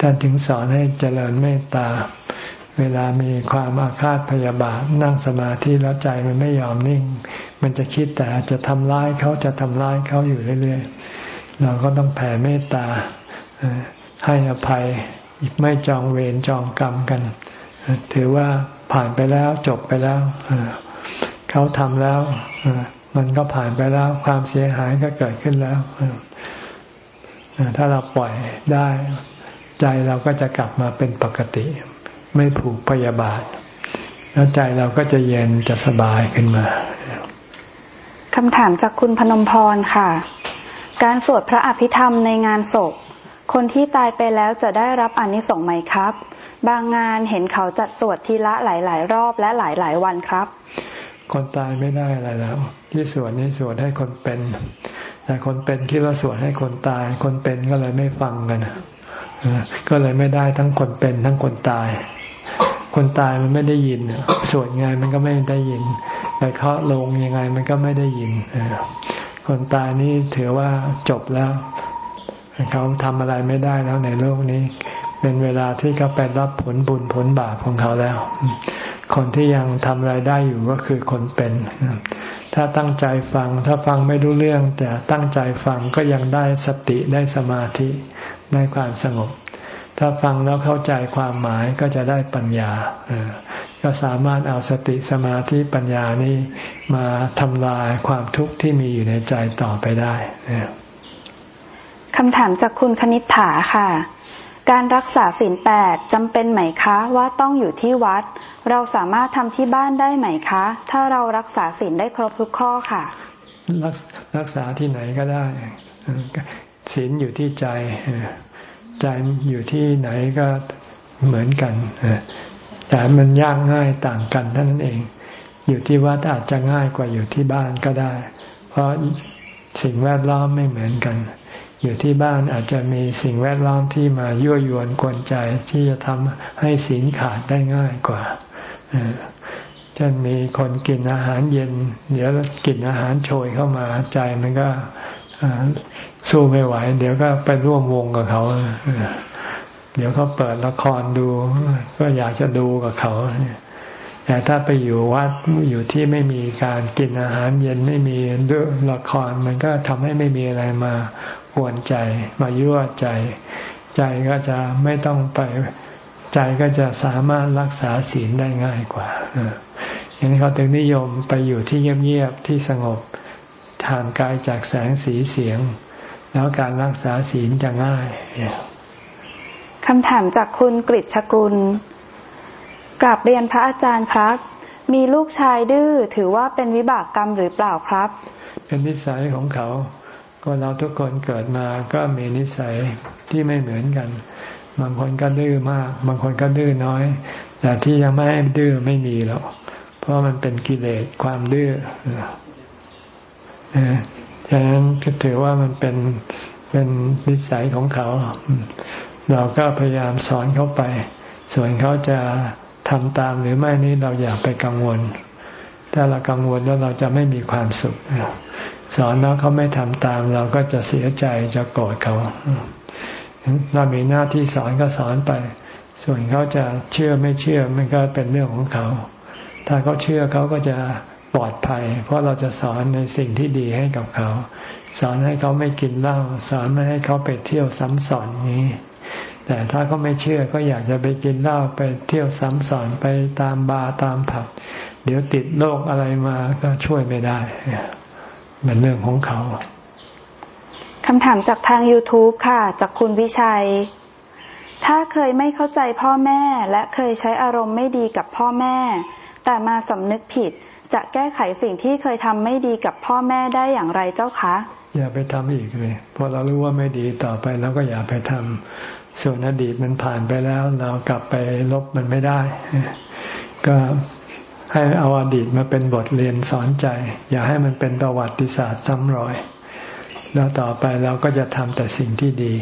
ท่านถึงสอนให้เจริญเมตตา เวลามีความอาฆาตพยาบาท นั่งสมาธิแล้วใจมันไม่ยอมนิ่ง มันจะคิดแต่จะทำร้ายเขาจะทำร้ายเขาอยู่เรื่อยๆ เราก็ต้องแผ่เมตตาให้อภัยไม่จองเวรจองกรรมกัน ถือว่าผ่านไปแล้วจบไปแล้วเขาทำแล้วมันก็ผ่านไปแล้วความเสียหายก็เกิดขึ้นแล้วถ้าเราปล่อยได้ ใจเราก็จะกลับมาเป็นปกติ ไม่ผูกพยาบาท แล้วใจเราก็จะเย็นจะสบายขึ้นมา คำถามจากคุณพนมพรค่ะ การสวดพระอภิธรรมในงานศพ คนที่ตายไปแล้วจะได้รับอนิสงส์ไหมครับ บางงานเห็นเขาจัดสวดทีละหลาย ๆ รอบและหลาย ๆ วันครับ คนตายไม่ได้อะไรแล้ว ที่สวดนี้สวดให้คนเป็น แต่คนเป็นคิดว่าสวดให้คนตาย คนเป็นก็เลยไม่ฟังกันก็เลยไม่ได้ทั้งคนเป็นทั้งคนตาย คนตายมันไม่ได้ยินสวดไงมันก็ไม่ได้ยิน แต่เคาะลงยังไงมันก็ไม่ได้ยินคนตายนี่ถือว่าจบแล้ว เขาทำอะไรไม่ได้แล้วในโลกนี้ เป็นเวลาที่เขาไปรับผลบุญผลบาปของเขาแล้ว คนที่ยังทำอะไรได้อยู่ก็คือคนเป็น ถ้าตั้งใจฟัง ถ้าฟังไม่รู้เรื่อง แต่ตั้งใจฟังก็ยังได้สติได้สมาธิได้ความสงบ ถ้าฟังแล้วเข้าใจความหมายก็จะได้ปัญญา ก็สามารถเอาสติสมาธิปัญญานี้มาทำลายความทุกข์ที่มีอยู่ในใจต่อไปได้คำถามจากคุณคณิษฐาค่ะ การรักษาศีลแปดจำเป็นไหมคะว่าต้องอยู่ที่วัด เราสามารถทำที่บ้านได้ไหมคะ ถ้าเรารักษาศีลได้ครบทุกข้อค่ะ รักรักษาที่ไหนก็ได้ศีลอยู่ที่ใจ ใจอยู่ที่ไหนก็เหมือนกัน แต่มันยากง่ายต่างกันเท่านั้นเอง อยู่ที่วัดอาจจะง่ายกว่าอยู่ที่บ้านก็ได้ เพราะสิ่งแวดล้อมไม่เหมือนกัน อยู่ที่บ้านอาจจะมีสิ่งแวดล้อมที่มายั่วยวนกวนใจที่จะทำให้ศีลขาดได้ง่ายกว่าเช่นมีคนกินอาหารเย็น เดี๋ยวกินอาหารโชยเข้ามาใจมันก็สู้ไม่ไหว เดี๋ยวก็ไปร่วมวงกับเขา เดี๋ยวเขาเปิดละครดู ก็อยากจะดูกับเขา แต่ถ้าไปอยู่วัดอยู่ที่ไม่มีการกินอาหารเย็นไม่มีเรื่องละคร มันก็ทำให้ไม่มีอะไรมากวนใจ มายั่วใจ ใจก็จะไม่ต้องไปใจก็จะสามารถรักษาศีลได้ง่ายกว่าอย่างนี้เขาถึงนิยมไปอยู่ที่เงียบๆที่สงบทางกายจากแสงสีเสียง แล้วการรักษาศีลจะง่าย คำถามจากคุณกฤษกุล กราบเรียนพระอาจารย์ครับ มีลูกชายดื้อถือว่าเป็นวิบากกรรมหรือเปล่าครับ เป็นนิสัยของเขา ก็เราทุกคนเกิดมาก็มีนิสัยที่ไม่เหมือนกัน บางคนก็ดื้อมาก บางคนก็ดื้อน้อย แต่ที่ยังไม่ดื้อไม่มีหรอก เพราะมันเป็นกิเลสความดื้อฉะนั้นก็ถือว่ามันเป็นเป็นนิสัยของเขา เราก็พยายามสอนเขาไป ส่วนเขาจะทำตามหรือไม่นี้เราอย่าไปกังวล ถ้าเรากังวลแล้วเราจะไม่มีความสุข สอนแล้วเขาไม่ทำตาม เราก็จะเสียใจจะโกรธเขาเรามีหน้าที่สอนก็สอนไป ส่วนเขาจะเชื่อไม่เชื่อมันก็เป็นเรื่องของเขา ถ้าเขาเชื่อเขาก็จะปลอดภัย เพราะเราจะสอนในสิ่งที่ดีให้กับเขา สอนให้เขาไม่กินเหล้าสอนไม่ให้เขาไปเที่ยวซ้ำสอนนี้ แต่ถ้าเขาไม่เชื่อก็อยากจะไปกินเหล้าไปเที่ยวซ้ำสอนไปตามบาร์ตามผับ เดี๋ยวติดโรคอะไรมาก็ช่วยไม่ได้เป็นเรื่องของเขาคำถามจากทาง YouTube ค่ะ จากคุณวิชัย ถ้าเคยไม่เข้าใจพ่อแม่และเคยใช้อารมณ์ไม่ดีกับพ่อแม่ แต่มาสำนึกผิดจะแก้ไขสิ่งที่เคยทำไม่ดีกับพ่อแม่ได้อย่างไรเจ้าคะ อย่าไปทำอีกเลยพอเรารู้ว่าไม่ดีต่อไปแล้วก็อย่าไปทำ ส่วนอดีตมันผ่านไปแล้ว เรากลับไปลบมันไม่ได้ ก็ให้เอาอดีตมาเป็นบทเรียนสอนใจ อย่าให้มันเป็นประวัติศาสตร์ซ้ำรอย แล้วต่อไปเราก็จะทำแต่สิ่งที่ดี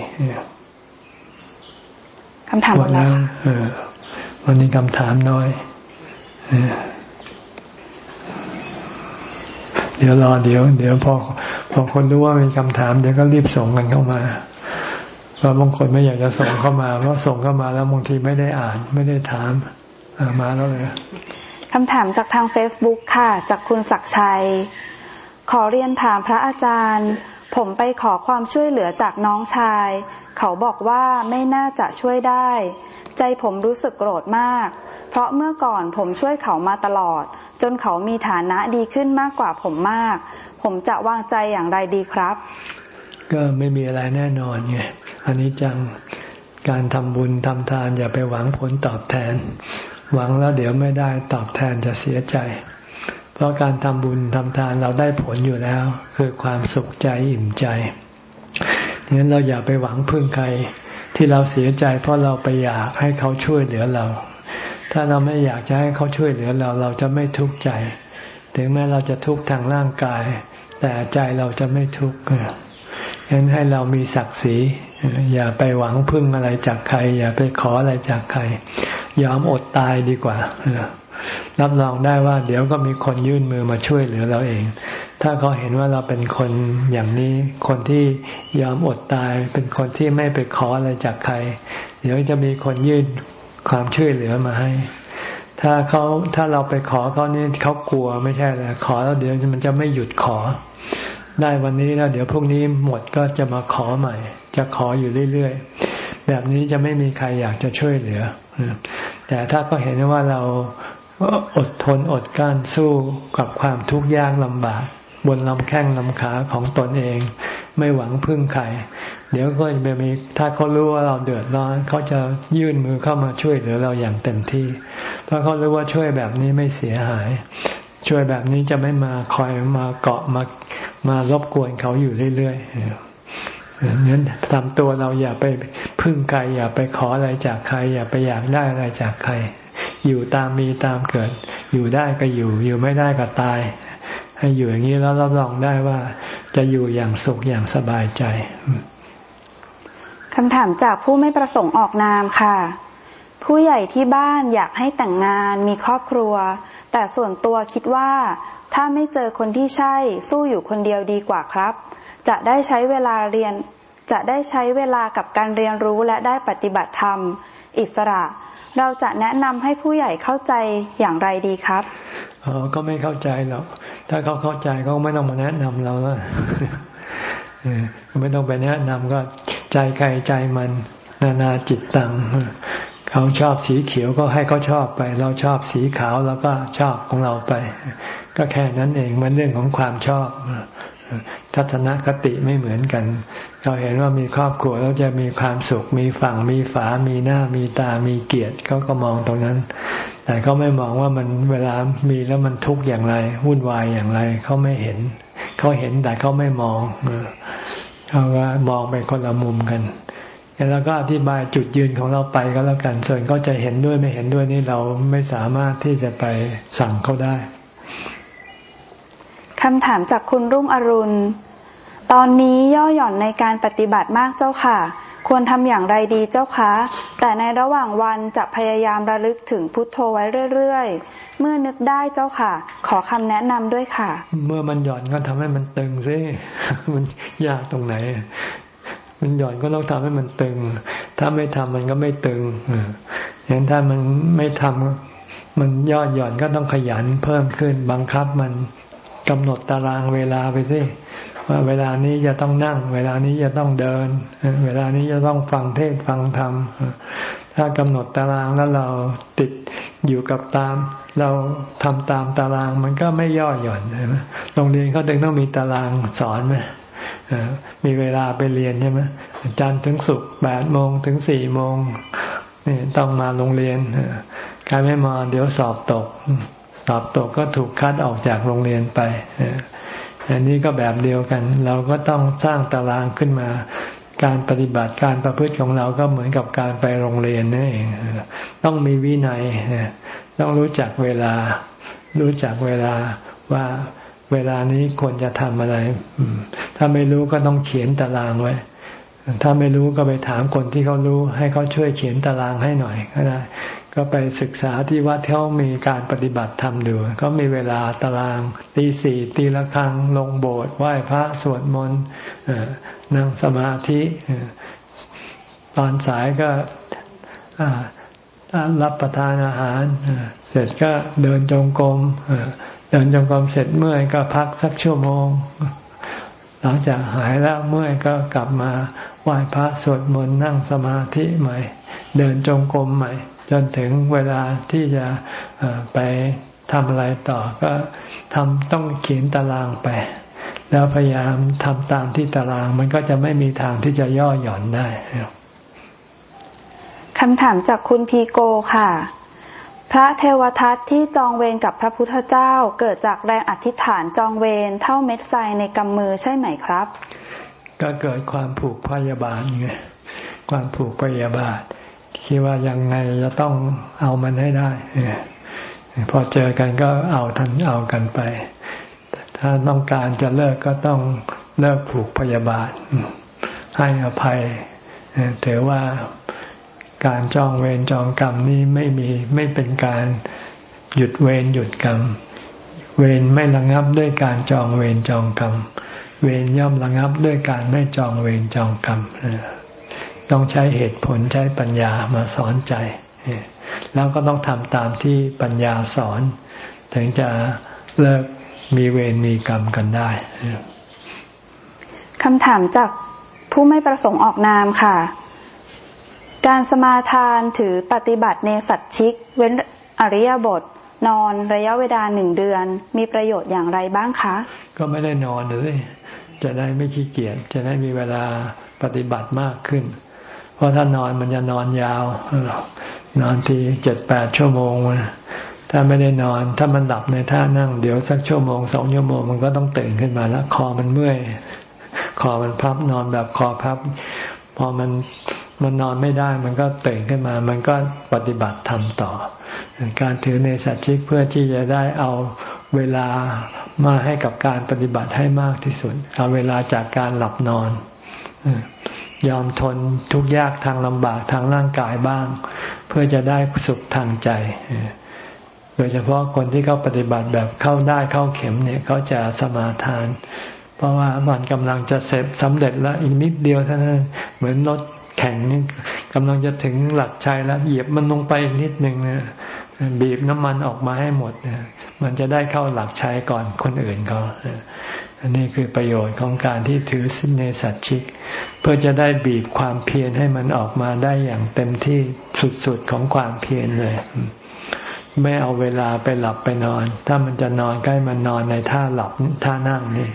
คำถามหมดแล้ววันนี้คำถามน้อยเดี๋ยวรอเดี๋ยว เดี๋ยวพอพอคนรู้ว่ามีคำถามเดี๋ยวก็รีบส่งกันเข้ามา เพราะบางคนไม่อยากจะส่งเข้ามาเพราะส่งเข้ามาแล้วบางทีไม่ได้อ่านไม่ได้ถามมาแล้วเลยคำถามจากทาง Facebook ค่ะ จากคุณศักชัย ขอเรียนถามพระอาจารย์ ผมไปขอความช่วยเหลือจากน้องชาย เขาบอกว่าไม่น่าจะช่วยได้ ใจผมรู้สึกโกรธมาก เพราะเมื่อก่อนผมช่วยเขามาตลอด จนเขามีฐานะดีขึ้นมากกว่าผมมาก ผมจะวางใจอย่างไรดีครับ ก็ไม่มีอะไรแน่นอนไง อันนี้จัง การทำบุญทำทานอย่าไปหวังผลตอบแทน หวังแล้วเดี๋ยวไม่ได้ตอบแทนจะเสียใจ เพราะการทำบุญทำทานเราได้ผลอยู่แล้ว คือความสุขใจอิ่มใจดังนั้นเราอย่าไปหวังพึ่งใครที่เราเสียใจ เพราะเราไปอยากให้เขาช่วยเหลือเรา ถ้าเราไม่อยากจะให้เขาช่วยเหลือเรา เราจะไม่ทุกข์ใจ ถึงแม้เราจะทุกข์ทางร่างกาย แต่ใจเราจะไม่ทุกข์ฉะนั้นให้เรามีศักดิ์ศรี อย่าไปหวังพึ่งอะไรจากใคร อย่าไปขออะไรจากใคร ยอมอดตายดีกว่ารับรองได้ว่า เดี๋ยวก็มีคนยื่นมือมาช่วยเหลือเราเอง ถ้าเขาเห็นว่าเราเป็นคนอย่างนี้ คนที่ยอมอดตาย เป็นคนที่ไม่ไปขออะไรจากใคร เดี๋ยวจะมีคนยื่นความช่วยเหลือมาให้ ถ้าเขาถ้าเราไปขอเขานี่เขากลัวไม่ใช่เลยขอแล้วเดี๋ยวมันจะไม่หยุดขอ ได้วันนี้แล้ว เดี๋ยวพรุ่งนี้หมดก็จะมาขอใหม่ จะขออยู่เรื่อยๆ แบบนี้จะไม่มีใครอยากจะช่วยเหลือ แต่ถ้าก็เห็นว่าเราอดทนอดกั้นสู้กับความทุกข์ยากลำบาก บนลำแข้งลำขาของตนเอง ไม่หวังพึ่งใครเดี๋ยวก็จะมีถ้าเขารู้ว่าเราเดือดร้อนเขาจะยื่นมือเข้ามาช่วยเหลือเราอย่างเต็มที่ เพราะเขารู้ว่าช่วยแบบนี้ไม่เสียหาย ช่วยแบบนี้จะไม่มาคอยมาเกาะมามารบกวนเขาอยู่เรื่อยๆนั้นทำตัวเราอย่าไปพึ่งใครอย่าไปขออะไรจากใคร อย่าไปอยากได้อะไรจากใคร อยู่ตามมีตามเกิด อยู่ได้ก็อยู่ อยู่ไม่ได้ก็ตาย ให้อยู่อย่างนี้แล้วรับรองได้ว่า จะอยู่อย่างสุขอย่างสบายใจคำถามจากผู้ไม่ประสงค์ออกนามค่ะ ผู้ใหญ่ที่บ้านอยากให้แต่งงานมีครอบครัว แต่ส่วนตัวคิดว่า ถ้าไม่เจอคนที่ใช่สู้อยู่คนเดียวดีกว่าครับ จะได้ใช้เวลาเรียน จะได้ใช้เวลากับการเรียนรู้และได้ปฏิบัติธรรม อิสระ เราจะแนะนำให้ผู้ใหญ่เข้าใจอย่างไรดีครับอ๋อก็ไม่เข้าใจหรอกถ้าเขาเข้าใจเขาไม่ต้องมาแนะนำเราแล้วไม่ต้องไปแนะนำก็ใจใครใจมัน นานาจิตตัง เขาชอบสีเขียวก็ให้เขาชอบไป เราชอบสีขาวแล้วก็ชอบของเราไป ก็แค่นั้นเองมันเรื่องของความชอบทัศนคติไม่เหมือนกัน เราเห็นว่ามีครอบครัวแล้วจะมีความสุข มีฝั่ง มีฝา มีหน้า มีตา มีเกียรติเขาก็มองตรงนั้น แต่เขาไม่มองว่ามันเวลามีแล้วมันทุกข์อย่างไร วุ่นวายอย่างไร เขาไม่เห็น เขาเห็นแต่เขาไม่มอง เขาก็มองไปคนละมุมกัน แล้วก็อธิบายจุดยืนของเราไปก็แล้วกัน ส่วนเขาจะเห็นด้วยไม่เห็นด้วยนี่เราไม่สามารถที่จะไปสั่งเขาได้คำถามจากคุณรุ่งอรุณ ตอนนี้ย่อหย่อนในการปฏิบัติมากเจ้าค่ะ ควรทำอย่างไรดีเจ้าคะ แต่ในระหว่างวันจะพยายามระลึกถึงพุทโธไว้เรื่อย ๆ เมื่อนึกได้เจ้าค่ะ ขอคำแนะนำด้วยค่ะ เมื่อมันหย่อนก็ทำให้มันตึงซิมันยากตรงไหน มันหย่อนก็ต้องทำให้มันตึง ถ้าไม่ทำมันก็ไม่ตึงอย่างนั้นถ้ามันไม่ทำมันย่อหย่อนก็ต้องขยันเพิ่มขึ้น บังคับมันกำหนดตารางเวลาไปสิว่าเวลานี้จะต้องนั่ง เวลานี้จะต้องเดิน เวลานี้จะต้องฟังเทศฟังธรรมถ้ากำหนดตารางแล้วเราติดอยู่กับตาม เราทำตามตารางมันก็ไม่ย่อหย่อนใช่ไหมโรงเรียนเขาถึงต้องมีตารางสอนไหม มีเวลาไปเรียนใช่ไหมจันทร์ถึงศุกร์แปดโมงถึงสี่โมงนี่ต้องมาโรงเรียนใครไม่มาเดี๋ยวสอบตก สอบตกก็ถูกคัดออกจากโรงเรียนไปอันนี้ก็แบบเดียวกัน เราก็ต้องสร้างตารางขึ้นมา การปฏิบัติการประพฤติของเราก็เหมือนกับการไปโรงเรียนนั่นเองต้องมีวินัยต้องรู้จักเวลา รู้จักเวลาว่า เวลานี้ควรจะทำอะไร ถ้าไม่รู้ก็ต้องเขียนตารางไว้ ถ้าไม่รู้ก็ไปถามคนที่เขารู้ให้เขาช่วยเขียนตารางให้หน่อยก็ได้ ก็ไปศึกษาที่วัดเขามีการปฏิบัติธรรมดูเขามีเวลาตารางตีสี่ตีละครั้งลงโบสถ์ไหว้พระสวดมนต์นั่งสมาธิตอนสายก็รับประทานอาหาร เสร็จก็เดินจงกรม เดินจงกรมเสร็จเมื่อยก็พักสักชั่วโมง หลังจากหายแล้วเมื่อยก็กลับมาไหว้พระสวดมนต์นั่งสมาธิใหม่ เดินจงกรมใหม่ จนถึงเวลาที่จะไปทำอะไรต่อก็ทำต้องเขียนตารางไป แล้วพยายามทำตามที่ตาราง มันก็จะไม่มีทางที่จะย่อหย่อนได้คำถามจากคุณพีโกค่ะ พระเทวทัตที่จองเวรกับพระพุทธเจ้าเกิดจากแรงอธิษฐานจองเวรเท่าเม็ดทรายในกำมือใช่ไหมครับ ก็เกิดความผูกพยาบาทไงความผูกพยาบาทคิดว่ายังไงจะต้องเอามันให้ได้พอเจอกันก็เอาทันเอากันไป ถ้าต้องการจะเลิกก็ต้องเลิกผูกพยาบาทให้อภัยถือว่า การจองเวรจองกรรมนี้ไม่มีไม่เป็นการหยุดเวรหยุดกรรม เวรไม่ระงับด้วยการจองเวรจองกรรม เวรย่อมระงับด้วยการไม่จองเวรจองกรรมต้องใช้เหตุผลใช้ปัญญามาสอนใจ แล้วก็ต้องทำตามที่ปัญญาสอน ถึงจะเลิกมีเวรมีกรรมกันได้คำถามจากผู้ไม่ประสงค์ออกนามค่ะ การสมาทานถือปฏิบัติเนสัตชิก เว้นอริยบท นอนระยะเวลาหนึ่งเดือน มีประโยชน์อย่างไรบ้างคะ ก็ไม่ได้นอนเลยจะได้ไม่ขี้เกียจจะได้มีเวลาปฏิบัติมากขึ้น เพราะถ้านอนมันจะนอนยาวนอนทีเจ็ดแปดชั่วโมง ถ้าไม่ได้นอนถ้ามันหลับในท่านั่ง เดี๋ยวสักชั่วโมงสองชั่วโมงมันก็ต้องตื่นขึ้นมาแล้ว คอมันเมื่อย คอมันพับนอนแบบคอพับ พอมัน มันนอนไม่ได้มันก็ตื่นขึ้นมา มันก็ปฏิบัติทำต่อ การถือในสัจชิกเพื่อที่จะได้เอาเวลามาให้กับการปฏิบัติให้มากที่สุด เอาเวลาจากการหลับนอน ยอมทนทุกยากทางลำบากทางร่างกายบ้าง เพื่อจะได้สุขทางใจ โดยเฉพาะคนที่เขาปฏิบัติแบบเข้าได้เข้าเข็มเนี่ยเขาจะสมาทาน เพราะว่ามันกำลังจะเสร็จสำเร็จแล้วอีกนิดเดียวเท่านั้นเหมือนรถ แข่งนี่กำลังจะถึงหลักชัยแล้ว เหยียบมันลงไปนิดนึงเนี่ยบีบน้ำมันออกมาให้หมดนี่ยมันจะได้เข้าหลักชัยก่อนคนอื่นเขาอันนี้คือประโยชน์ของการที่ถือสินในสัตชิก เพื่อจะได้บีบความเพียรให้มันออกมาได้อย่างเต็มที่สุดๆของความเพียรเลย ไม่เอาเวลาไปหลับไปนอน ถ้ามันจะนอนใกล้มันนอนในท่าหลับท่านั่งนี่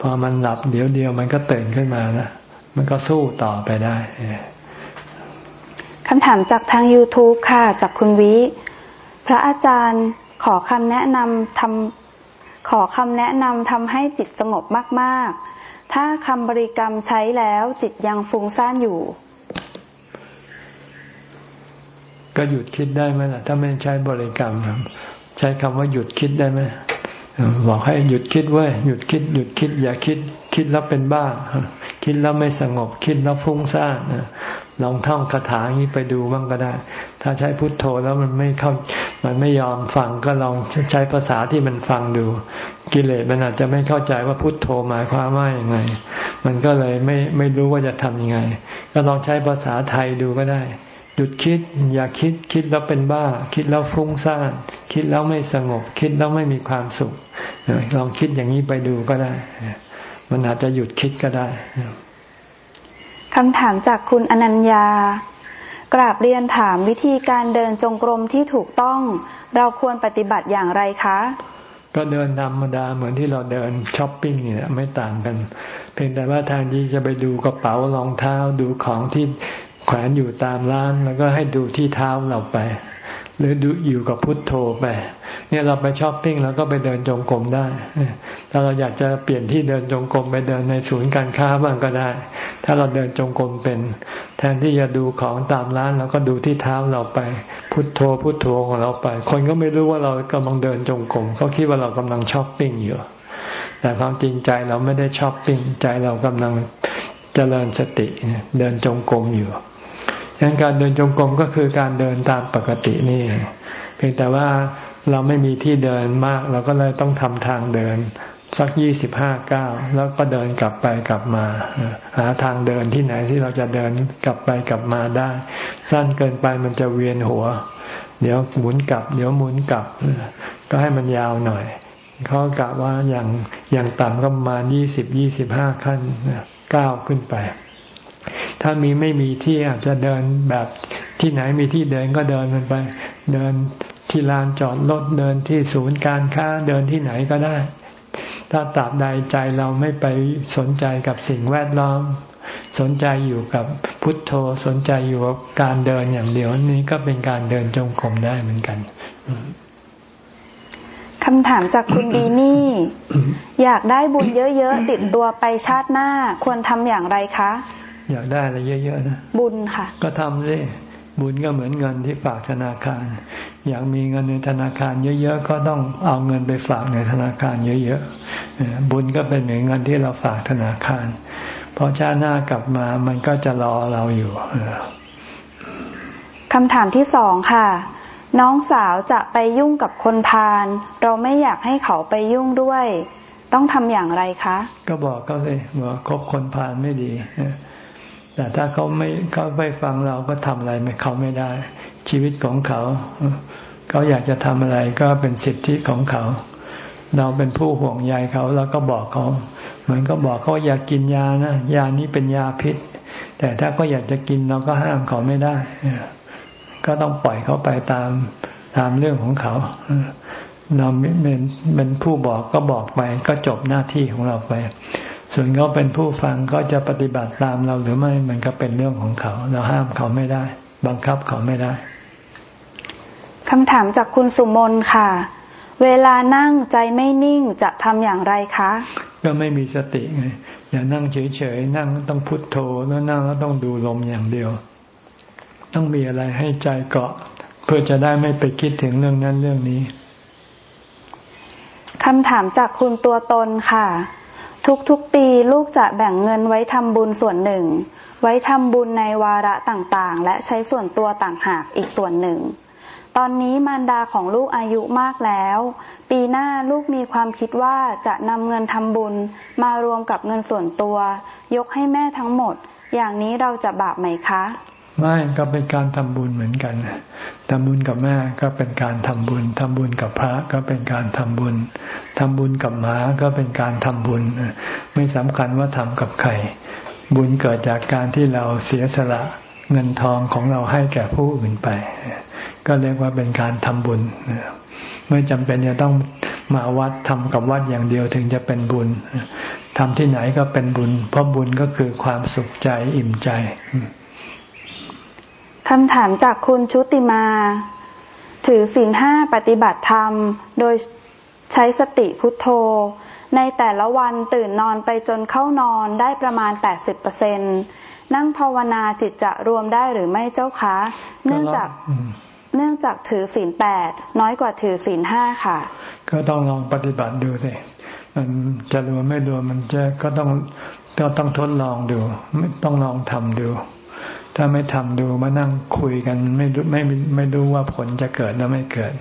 พอมันหลับเดี๋ยวเดียวมันก็ตื่นขึ้นมานะ มันก็สู้ต่อไปได้คำถามจากทาง YouTube ค่ะ จากคุณวิ พระอาจารย์ขอคำแนะนำทำขอคำแนะนำทำให้จิตสงบมาก ๆ ถ้าคำบริกรรมใช้แล้วจิตยังฟุ้งซ่านอยู่ ก็หยุดคิดได้ไหมล่ะ ถ้าไม่ใช้บริกรรมใช้คำว่าหยุดคิดได้ไหม บอกให้หยุดคิดไว้ยหยุดคิด หยุดคิด อย่าคิด คิดแล้วเป็นบ้า คิดแล้วไม่สงบคิดแล้วฟุ้งซ่านลองท่องคาถาอย่างนี้ไปดูบ้างก็ได้ ถ้าใช้พุทโธแล้วมันไม่เข้า มันไม่ยอมฟังก็ลองใช้ภาษาที่มันฟังดู กิเลสมันอาจจะไม่เข้าใจว่าพุทโธหมายความว่าอย่างไง มันก็เลยไม่ไม่รู้ว่าจะทำยังไง ก็ลองใช้ภาษาไทยดูก็ได้ ยุดคิด อย่าคิดคิดแล้วเป็นบ้า คิดแล้วฟุ้งซ่านคิดแล้วไม่สงบ คิดแล้วไม่มีความสุขลองคิดอย่างนี้ไปดูก็ได้ มันอาจจะหยุดคิดก็ได้คำถามจากคุณอนัญญากราบเรียนถามวิธีการเดินจงกรมที่ถูกต้อง เราควรปฏิบัติอย่างไรคะ ก็เดินธรรมดาเหมือนที่เราเดินช้อปปิ้งเนี่ยไม่ต่างกัน เพียงแต่ว่าทางที่จะไปดูกระเป๋ารองเท้าดูของที่ แขวนอยู่ตามร้านแล้วก็ให้ดูที่เท้าเราไป หรือดูอยู่กับพุทโธไป เนี่ยเราไปช้อปปิ้งแล้วก็ไปเดินจงกรมได้ ถ้าเราอยากจะเปลี่ยนที่เดินจงกรมไปเดินในศูนย์การค้าบ้างก็ได้ ถ้าเราเดินจงกรมเป็น แทนที่จะดูของตามร้านเราก็ดูที่เท้าเราไป พุทโธพุทโธของเราไป คนก็ไม่รู้ว่าเรากำลังเดินจงกรมเขาคิดว่าเรากำลังช้อปปิ้งอยู่แต่ความจริงใจเราไม่ได้ช้อปปิ้งใจเรากำลังเจริญสติเดินจงกรมอยู่ ดังนั้นการเดินจงกรมก็คือการเดินตามปกตินี่เพียงแต่ว่าเราไม่มีที่เดินมาก เราก็เลยต้องทำทางเดิน สักยี่สิบห้าเก้าแล้วก็เดินกลับไปกลับมา หาทางเดินที่ไหนที่เราจะเดินกลับไปกลับมาได้ สั้นเกินไปมันจะเวียนหัว เดี๋ยวหมุนกลับ เดี๋ยวหมุนกลับ ก็ให้มันยาวหน่อยเขากะว่าอย่างอย่างต่ำก็ประมาณยี่สิบยี่สิบห้าขั้นก้าวขึ้นไป ถ้ามีไม่มีที่อาจจะเดินแบบที่ไหนมีที่เดินก็เดินมันไป เดินที่ลานจอดรถเดินที่ศูนย์การค้าเดินที่ไหนก็ได้ ถ้าตราบใดใจเราไม่ไปสนใจกับสิ่งแวดล้อม สนใจอยู่กับพุทโธสนใจอยู่กับการเดินอย่างเดียวนี้ก็เป็นการเดินจงกรมได้เหมือนกันคำถามจากคุณดีนี่ อยากได้บุญเยอะๆติดตัวไปชาติหน้าควรทำอย่างไรคะ อยากได้อะไรเยอะๆนะบุญค่ะ ก็ทำสิบุญก็เหมือนเงินที่ฝากธนาคาร อยากมีเงินในธนาคารเยอะๆก็ต้องเอาเงินไปฝากในธนาคารเยอะๆบุญก็เป็นเหมือนเงินที่เราฝากธนาคารพอชาติหน้ากลับมามันก็จะรอเราอยู่คำถามที่สองค่ะ น้องสาวจะไปยุ่งกับคนพาลเราไม่อยากให้เขาไปยุ่งด้วย ต้องทำอย่างไรคะ ก็บอกเขาเลยว่าคบคนพาลไม่ดี แต่ถ้าเขาไม่เขาไม่ฟังเราก็ทำอะไรไม่เขาไม่ได้ ชีวิตของเขาเขาอยากจะทำอะไรก็เป็นสิทธิของเขา เราเป็นผู้ห่วงใยเขาเราก็บอกเขา เหมือนก็บอกเขาอยากกินยานะยานี้เป็นยาพิษ แต่ถ้าเขาอยากจะกินเราก็ห้ามเขาไม่ได้ก็ต้องปล่อยเขาไปตามตามเรื่องของเขาเราเป็นเป็นผู้บอกก็บอกไป ก็จบหน้าที่ของเราไป ส่วนเขาเป็นผู้ฟังก็จะปฏิบัติตามเราหรือไม่มันก็เป็นเรื่องของเขา เราห้ามเขาไม่ได้ บังคับเขาไม่ได้คำถามจากคุณสุมนค่ะ เวลานั่งใจไม่นิ่งจะทำอย่างไรคะ ก็ไม่มีสติไงอย่านั่งเฉยๆนั่งต้องพุทโธแล้วนั่งแล้วต้องดูลมอย่างเดียว ต้องมีอะไรให้ใจเกาะ เพื่อจะได้ไม่ไปคิดถึงเรื่องนั้นเรื่องนี้คำถามจากคุณตัวตนค่ะ ทุกๆปีลูกจะแบ่งเงินไว้ทำบุญส่วนหนึ่ง ไว้ทำบุญในวาระต่างๆ และใช้ส่วนตัวต่างหากอีกส่วนหนึ่ง ตอนนี้มารดาของลูกอายุมากแล้ว ปีหน้าลูกมีความคิดว่าจะนำเงินทำบุญมารวมกับเงินส่วนตัว ยกให้แม่ทั้งหมด อย่างนี้เราจะบาปไหมคะ ไม่ก็เป็นการทำบุญเหมือนกัน ทำบุญกับแม่ก็เป็นการทำบุญทำบุญกับพระก็เป็นการทำบุญทำบุญกับหมาก็เป็นการทำบุญ ไม่สำคัญว่าทำกับใครบุญเกิดจากการที่เราเสียสละเงินทองของเราให้แก่ผู้อื่นไป ก็เรียกว่าเป็นการทำบุญไม่จำเป็นจะต้องมาวัดทำกับวัดอย่างเดียวถึงจะเป็นบุญทำที่ไหนก็เป็นบุญ เพราะบุญก็คือความสุขใจอิ่มใจ คำถามจากคุณชุติมา ถือศีลห้าปฏิบัติธรรม โดยใช้สติพุทโธ ในแต่ละวันตื่นนอนไปจนเข้านอนได้ประมาณ 80%นั่งภาวนาจิตจะรวมได้หรือไม่เจ้าคะ เนื่องจากเนื่องจากถือศีลแปดน้อยกว่าถือศีลห้าค่ะ ก็ต้องลองปฏิบัติดูสิมันจะรวมไม่รวมมันจะก็ต้องก็ต้องทดลองดู ไม่ต้องลองทำดู ถ้าไม่ทำดูมานั่งคุยกัน ไม่ไม่ไม่รู้ว่าผลจะเกิดแล้วไม่เกิด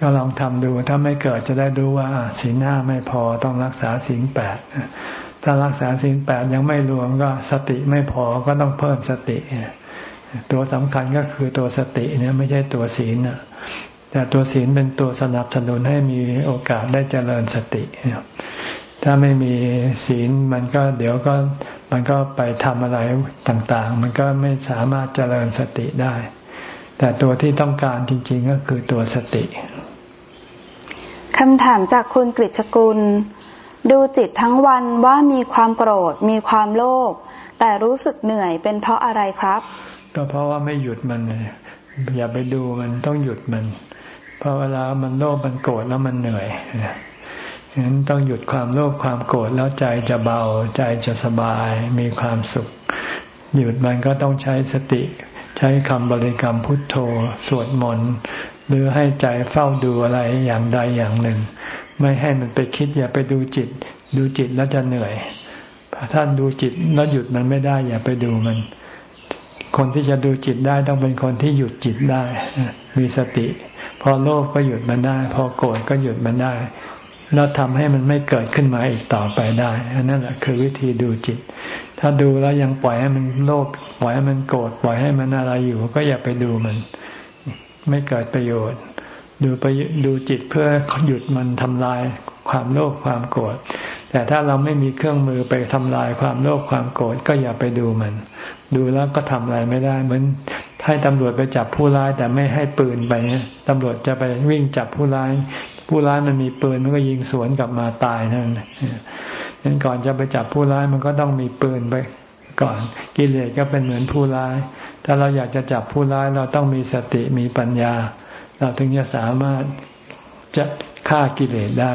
ก็ลองทำดู ถ้าไม่เกิดจะได้รู้ว่าศีลห้าไม่พอต้องรักษาศีแปดถ้ารักษาศีแปดยังไม่รวมก็สติไม่พอก็ต้องเพิ่มสติ ตัวสำคัญก็คือตัวสติเนี่ยไม่ใช่ตัวศีลแต่ตัวศีลเป็นตัวสนับสนุนให้มีโอกาสได้เจริญสติถ้าไม่มีศีลมันก็เดี๋ยวก็ มันก็ไปทำอะไรต่างๆ มันก็ไม่สามารถเจริญสติได้ แต่ตัวที่ต้องการจริง ๆ ก็คือตัวสติคำถามจากคุณกฤษกุล ดูจิตทั้งวันว่ามีความโกรธ มีความโลภแต่รู้สึกเหนื่อยเป็นเพราะอะไรครับ ก็เพราะว่าไม่หยุดมันอย่าไปดูมันต้องหยุดมัน เพราะเวลามันโลภมันโกรธแล้วมันเหนื่อย ฉะนั้นต้องหยุดความโลภความโกรธแล้วใจจะเบา ใจจะสบายมีความสุข หยุดมันก็ต้องใช้สติ ใช้คำบริกรรมพุทโธสวดมนต์หรือให้ใจเฝ้าดูอะไรอย่างใดอย่างหนึ่ง ไม่ให้มันไปคิดอย่าไปดูจิต ดูจิตแล้วจะเหนื่อยถ้าดูจิตแล้วหยุดมันไม่ได้อย่าไปดูมัน คนที่จะดูจิตได้ต้องเป็นคนที่หยุดจิตได้ มีสติ พอโลภก็หยุดมันได้ พอโกรธก็หยุดมันได้ แล้วทำให้มันไม่เกิดขึ้นมาอีกต่อไปได้อันนั้นแหละคือวิธีดูจิต ถ้าดูแล้วยังปล่อยให้มันโลภปล่อยให้มันโกรธปล่อยให้มันอะไรอยู่ ก็อย่าไปดูมัน ไม่เกิดประโยชน์ ดูไปดูจิตเพื่อหยุดมันทำลายความโลภความโกรธ แต่ถ้าเราไม่มีเครื่องมือไปทำลายความโลภความโกรธก็อย่าไปดูมัน ดูแล้วก็ทำอะไรไม่ได้เหมือนให้ตำรวจไปจับผู้ร้ายแต่ไม่ให้ปืนไปเนี่ยตำรวจจะไปวิ่งจับผู้ร้าย ผู้ร้ายมันมีปืนมันก็ยิงสวนกลับมาตายนั่นนั้นก่อนจะไปจับผู้ร้ายมันก็ต้องมีปืนไปก่อนกิเลสก็เป็นเหมือนผู้ร้าย ถ้าเราอยากจะจับผู้ร้ายเราต้องมีสติมีปัญญา เราถึงจะสามารถจะฆ่ากิเลสได้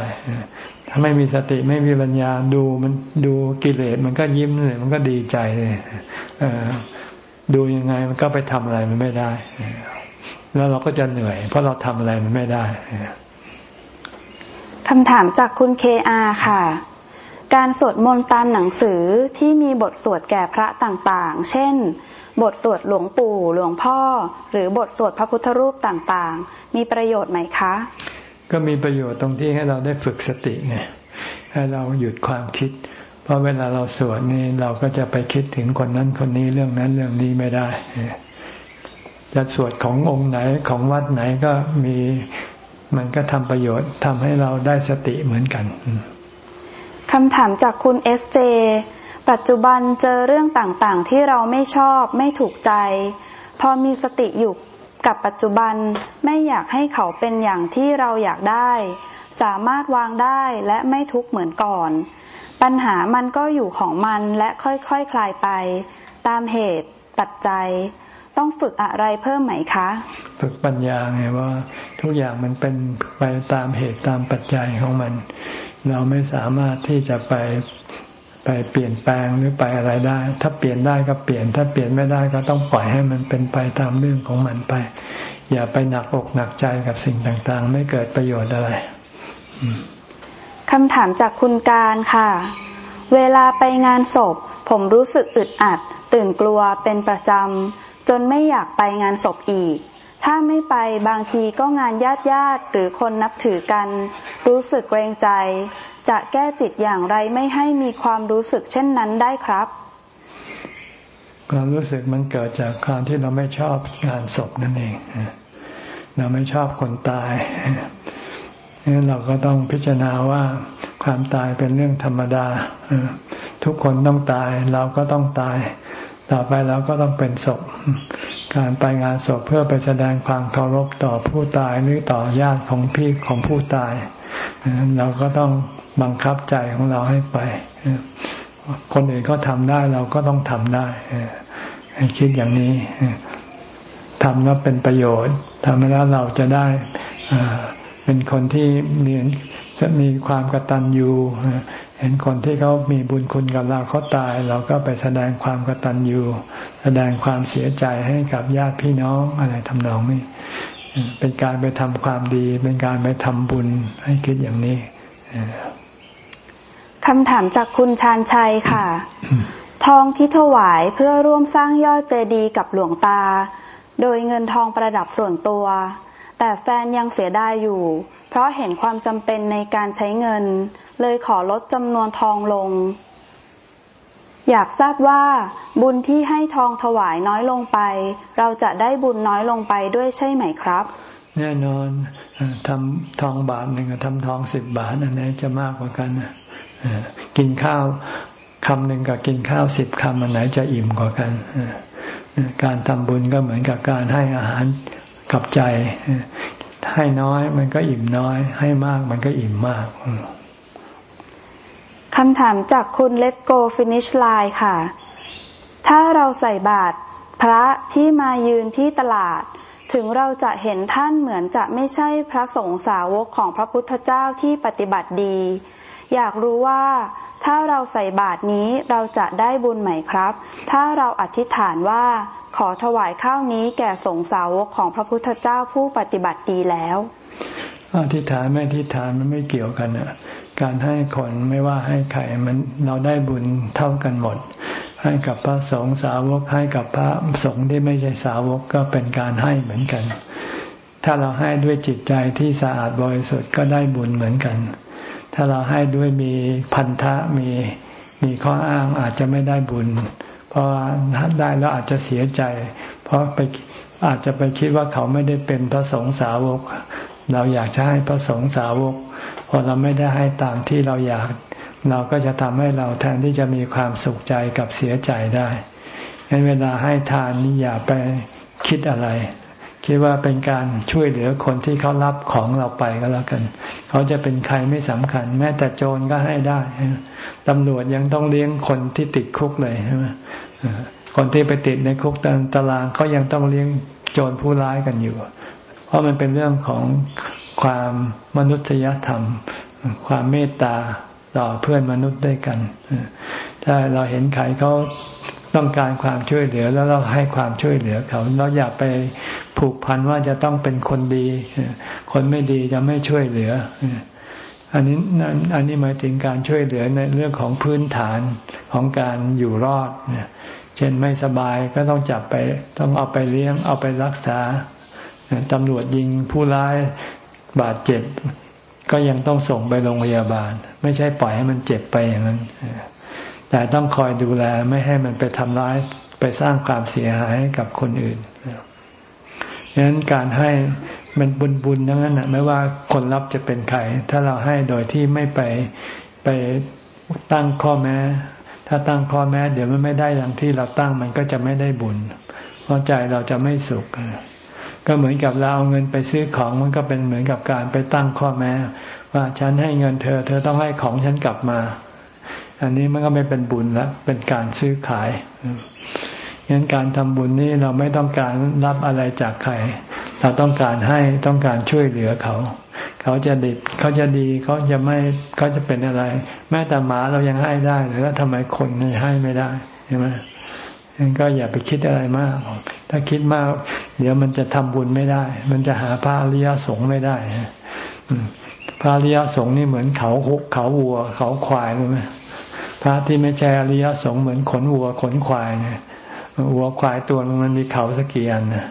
ถ้าไม่มีสติไม่มีปัญญาดูมันดูกิเลสมันก็ยิ้มเลยมันก็ดีใจเลยดูยังไงมันก็ไปทำอะไรมันไม่ได้ แล้วเราก็จะเหนื่อย เพราะเราทำอะไรมันไม่ได้คำถามจากคุณเคอาค่ะ การสวดมนต์ตามหนังสือที่มีบทสวดแก่พระต่างๆ เช่น บทสวดหลวงปู่หลวงพ่อ หรือบทสวดพระพุทธรูปต่างๆ มีประโยชน์ไหมคะ ก็มีประโยชน์ตรงที่ให้เราได้ฝึกสติไงให้เราหยุดความคิด เพราะเวลาเราสวดนี่เราก็จะไปคิดถึงคนนั้นคนนี้เรื่องนั้นเรื่องนี้ไม่ได้จะสวดขององค์ไหนของวัดไหนก็มีมันก็ทำประโยชน์ทำให้เราได้สติเหมือนกันคำถามจากคุณเอสเจปัจจุบันเจอเรื่องต่างๆ ที่เราไม่ชอบไม่ถูกใจ พอมีสติอยู่ กับปัจจุบันไม่อยากให้เขาเป็นอย่างที่เราอยากได้ สามารถวางได้และไม่ทุกข์เหมือนก่อน ปัญหามันก็อยู่ของมันและค่อยๆคคลายไป ตามเหตุ ปัจจัย ต้องฝึกอะไรเพิ่มไหมคะ ฝึกปัญญาไงว่า ทุกอย่างมันเป็นไปตามเหตุตามปัจจัยของมัน เราไม่สามารถที่จะไป ไปเปลี่ยนแปลงหรือไปอะไรได้ ถ้าเปลี่ยนได้ก็เปลี่ยน ถ้าเปลี่ยนไม่ได้ก็ต้องปล่อยให้มันเป็นไปตามเรื่องของมันไป อย่าไปหนักอกหนักใจกับสิ่งต่างๆ ไม่เกิดประโยชน์อะไรคำถามจากคุณการค่ะ เวลาไปงานศพ ผมรู้สึกอึดอัด ตื่นกลัวเป็นประจำจนไม่อยากไปงานศพอีก ถ้าไม่ไปบางทีก็งานญาติญาติหรือคนนับถือกัน รู้สึกเกรงใจ จะแก้จิตอย่างไรไม่ให้มีความรู้สึกเช่นนั้นได้ครับ ความรู้สึกมันเกิดจากความที่เราไม่ชอบงานศพนั่นเองเราไม่ชอบคนตายงั้นเราก็ต้องพิจารณาว่าความตายเป็นเรื่องธรรมดาทุกคนต้องตาย เราก็ต้องตาย ต่อไปเราก็ต้องเป็นศพ การไปงานศพเพื่อไปแสดงความเคารพต่อผู้ตายหรือต่อญาติของพี่ของผู้ตาย เราก็ต้อง บังคับใจของเราให้ไป คนอื่นก็ทำได้เราก็ต้องทำได้ให้คิดอย่างนี้ทำแล้วเป็นประโยชน์ทำแล้วเราจะได้เป็นคนที่มีจะมีความกตัญญูเห็นคนที่เขามีบุญคุณกับเราเขาตาย เราก็ไปแสดงความกตัญญูแสดงความเสียใจให้กับญาติพี่น้องอะไรทำนองนี้เป็นการไปทำความดี เป็นการไปทำบุญให้คิดอย่างนี้ คำถามจากคุณชานชัยค่ะ ทองที่ถวายเพื่อร่วมสร้างยอดเจดีย์กับหลวงตา โดยเงินทองประดับส่วนตัว แต่แฟนยังเสียดายอยู่ เพราะเห็นความจำเป็นในการใช้เงิน เลยขอลดจำนวนทองลง อยากทราบว่า บุญที่ให้ทองถวายน้อยลงไป เราจะได้บุญน้อยลงไปด้วยใช่ไหมครับแน่นอนทำทองบาทหนึ่งกับทำทองสิบบาทอันไหนจะมากกว่ากันนะ กินข้าวคำหนึ่งกับกินข้าวสิบคำอันไหนจะอิ่มกว่ากันการทำบุญก็เหมือนกับการให้อาหารกับใจ ให้น้อยมันก็อิ่มน้อย ให้มากมันก็อิ่มมากคำถามจากคุณ Let Go Finish Line ค่ะ ถ้าเราใส่บาตรพระที่มายืนที่ตลาด ถึงเราจะเห็นท่านเหมือนจะไม่ใช่พระสงฆ์สาวกของพระพุทธเจ้าที่ปฏิบัติดี อยากรู้ว่า ถ้าเราใส่บาตรนี้เราจะได้บุญไหมครับ ถ้าเราอธิษฐานว่า ขอถวายข้าวนี้แก่สงสาวกของพระพุทธเจ้าผู้ปฏิบัติดีแล้วอธิษฐานไม่อธิษฐานมันไม่เกี่ยวกันอะการให้คนไม่ว่าให้ใครมันเราได้บุญเท่ากันหมด ให้กับพระสงฆ์สาวกให้กับพระสงฆ์ที่ไม่ใช่สาวกก็เป็นการให้เหมือนกัน ถ้าเราให้ด้วยจิตใจที่สะอาดบริสุทธิ์ก็ได้บุญเหมือนกัน ถ้าเราให้ด้วยมีพันธะมีมีข้ออ้างอาจจะไม่ได้บุญ เพราะได้แล้วอาจจะเสียใจ เพราะไปอาจจะไปคิดว่าเขาไม่ได้เป็นพระสงฆ์สาวก เราอยากจะให้พระสงฆ์สาวกพอเราไม่ได้ให้ตามที่เราอยาก เราก็จะทำให้เราแทนที่จะมีความสุขใจกับเสียใจได้งั้นเวลาให้ทานนี่อย่าไปคิดอะไร คิดว่าเป็นการช่วยเหลือคนที่เขารับของเราไปก็แล้วกัน เขาจะเป็นใครไม่สำคัญ แม้แต่โจรก็ให้ได้ตำรวจยังต้องเลี้ยงคนที่ติดคุกเลยใช่ไหมคนที่ไปติดในคุกตารางก็ยังต้องเลี้ยงโจรผู้ร้ายกันอยู่ เพราะมันเป็นเรื่องของความมนุษยธรรม ความเมตตาต่อเพื่อนมนุษย์ด้วยกัน ถ้าเราเห็นใครเขา ต้องการความช่วยเหลือแล้วเราให้ความช่วยเหลือเขาเราอย่าไปผูกพันว่าจะต้องเป็นคนดี คนไม่ดีจะไม่ช่วยเหลือ อันนี้อันนี้หมายถึงการช่วยเหลือในเรื่องของพื้นฐานของการอยู่รอดเช่นไม่สบายก็ต้องจับไป ต้องเอาไปเลี้ยงเอาไปรักษาตำรวจยิงผู้ร้ายบาดเจ็บ ก็ยังต้องส่งไปโรงพยาบาล ไม่ใช่ปล่อยให้มันเจ็บไปอย่างนั้น แต่ต้องคอยดูแลไม่ให้มันไปทำร้ายไปสร้างความเสียหายให้กับคนอื่นดังนั้นการให้มันบุญบุญทั้งนั้นนะไม่ว่าคนรับจะเป็นใครถ้าเราให้โดยที่ไม่ไปไปตั้งข้อแม้ ถ้าตั้งข้อแม้ เดี๋ยวมันไม่ได้อย่างที่เราตั้งมันก็จะไม่ได้บุญ เพราะใจเราจะไม่สุข ก็เหมือนกับเราเอาเงินไปซื้อของมันก็เป็นเหมือนกับการไปตั้งข้อแม้ ว่าฉันให้เงินเธอ เธอต้องให้ของฉันกลับมา อันนี้มันก็ไม่เป็นบุญแล้วเป็นการซื้อขายงั้นการทำบุญนี้เราไม่ต้องการรับอะไรจากใคร เราต้องการให้ต้องการช่วยเหลือเขา เขาจะดีเขาจะดีเขาจะไม่เขาจะเป็นอะไร แม้แต่หมาเรายังให้ได้แล้วทำไมคนให้ไม่ได้ใช่ไหมงั้นก็อย่าไปคิดอะไรมาก ถ้าคิดมาก เดี๋ยวมันจะทำบุญไม่ได้ มันจะหาพระอริยสงฆ์ไม่ได้พระอริยสงฆ์นี่เหมือนเขาหกเขาวัว เขาควายรู้ไหม พระที่ไม่ใช่อริยสงฆ์เหมือนขนวัวขนควายเนี่ยวัวควายตัวนึงมันมีเขาสักกี่อันนะ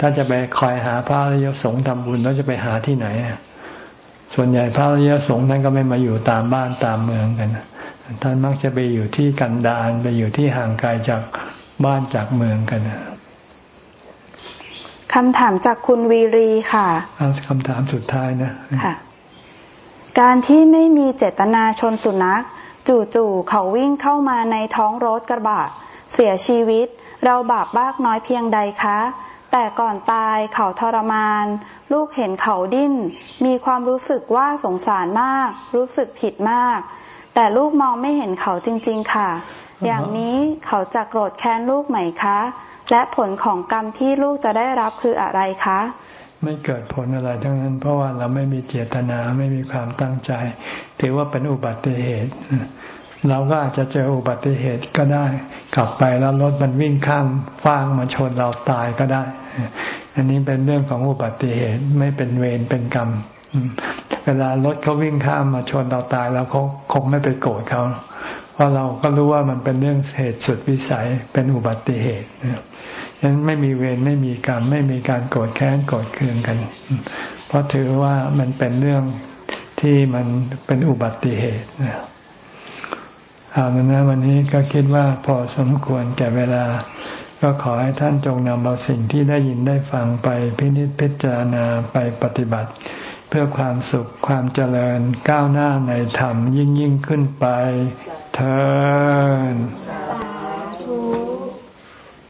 ถ้าจะไปคอยหาพระอริยสงฆ์ทำบุญแล้วจะไปหาที่ไหน ส่วนใหญ่พระอริยสงฆ์ท่านก็ไม่มาอยู่ตามบ้านตามเมืองกันท่านมักจะไปอยู่ที่กันดารไปอยู่ที่ห่างไกลจากบ้านจากเมืองกันคำถามจากคุณวีรีค่ะคำถามสุดท้ายนะค่ะ การที่ไม่มีเจตนาชนสุนัข จู่ๆเขาวิ่งเข้ามาในท้องรถกระบะ เสียชีวิต เราบาปบ้ากน้อยเพียงใดคะ แต่ก่อนตายเขาทรมาน ลูกเห็นเขาดิ้น มีความรู้สึกว่าสงสารมาก รู้สึกผิดมาก แต่ลูกมองไม่เห็นเขาจริง ๆ ค่ะ อย่างนี้เขาจะโกรธแค้นลูกไหมคะ และผลของกรรมที่ลูกจะได้รับคืออะไรคะ ไม่เกิดผลอะไรทั้งนั้น เพราะว่าเราไม่มีเจตนาไม่มีความตั้งใจ ถือว่าเป็นอุบัติเหตุ เราก็อาจจะเจออุบัติเหตุก็ได้ กลับไปแล้วรถมันวิ่งข้ามฟางมาชนเราตายก็ได้ อันนี้เป็นเรื่องของอุบัติเหตุไม่เป็นเวรเป็นกรรมเวลารถเขาวิ่งข้ามมาชนเราตายแล้วเขาคงไม่ไปโกรธเขาเพราะเราก็รู้ว่ามันเป็นเรื่องเหตุสุดวิสัยเป็นอุบัติเหตุ ฉะนั้นไม่มีเวรไม่มีกรรม ไม่มีการโกรธแค้นโกรธเคืองกัน เพราะถือว่ามันเป็นเรื่องที่มันเป็นอุบัติเหตุเอาละนะวันนี้ก็คิดว่าพอสมควรแก่เวลา ก็ขอให้ท่านจงนำเอาสิ่งที่ได้ยินได้ฟังไปพินิจพิจารณาไปปฏิบัติ เพื่อความสุขความเจริญก้าวหน้าในธรรมยิ่งยิ่งขึ้นไปเธอ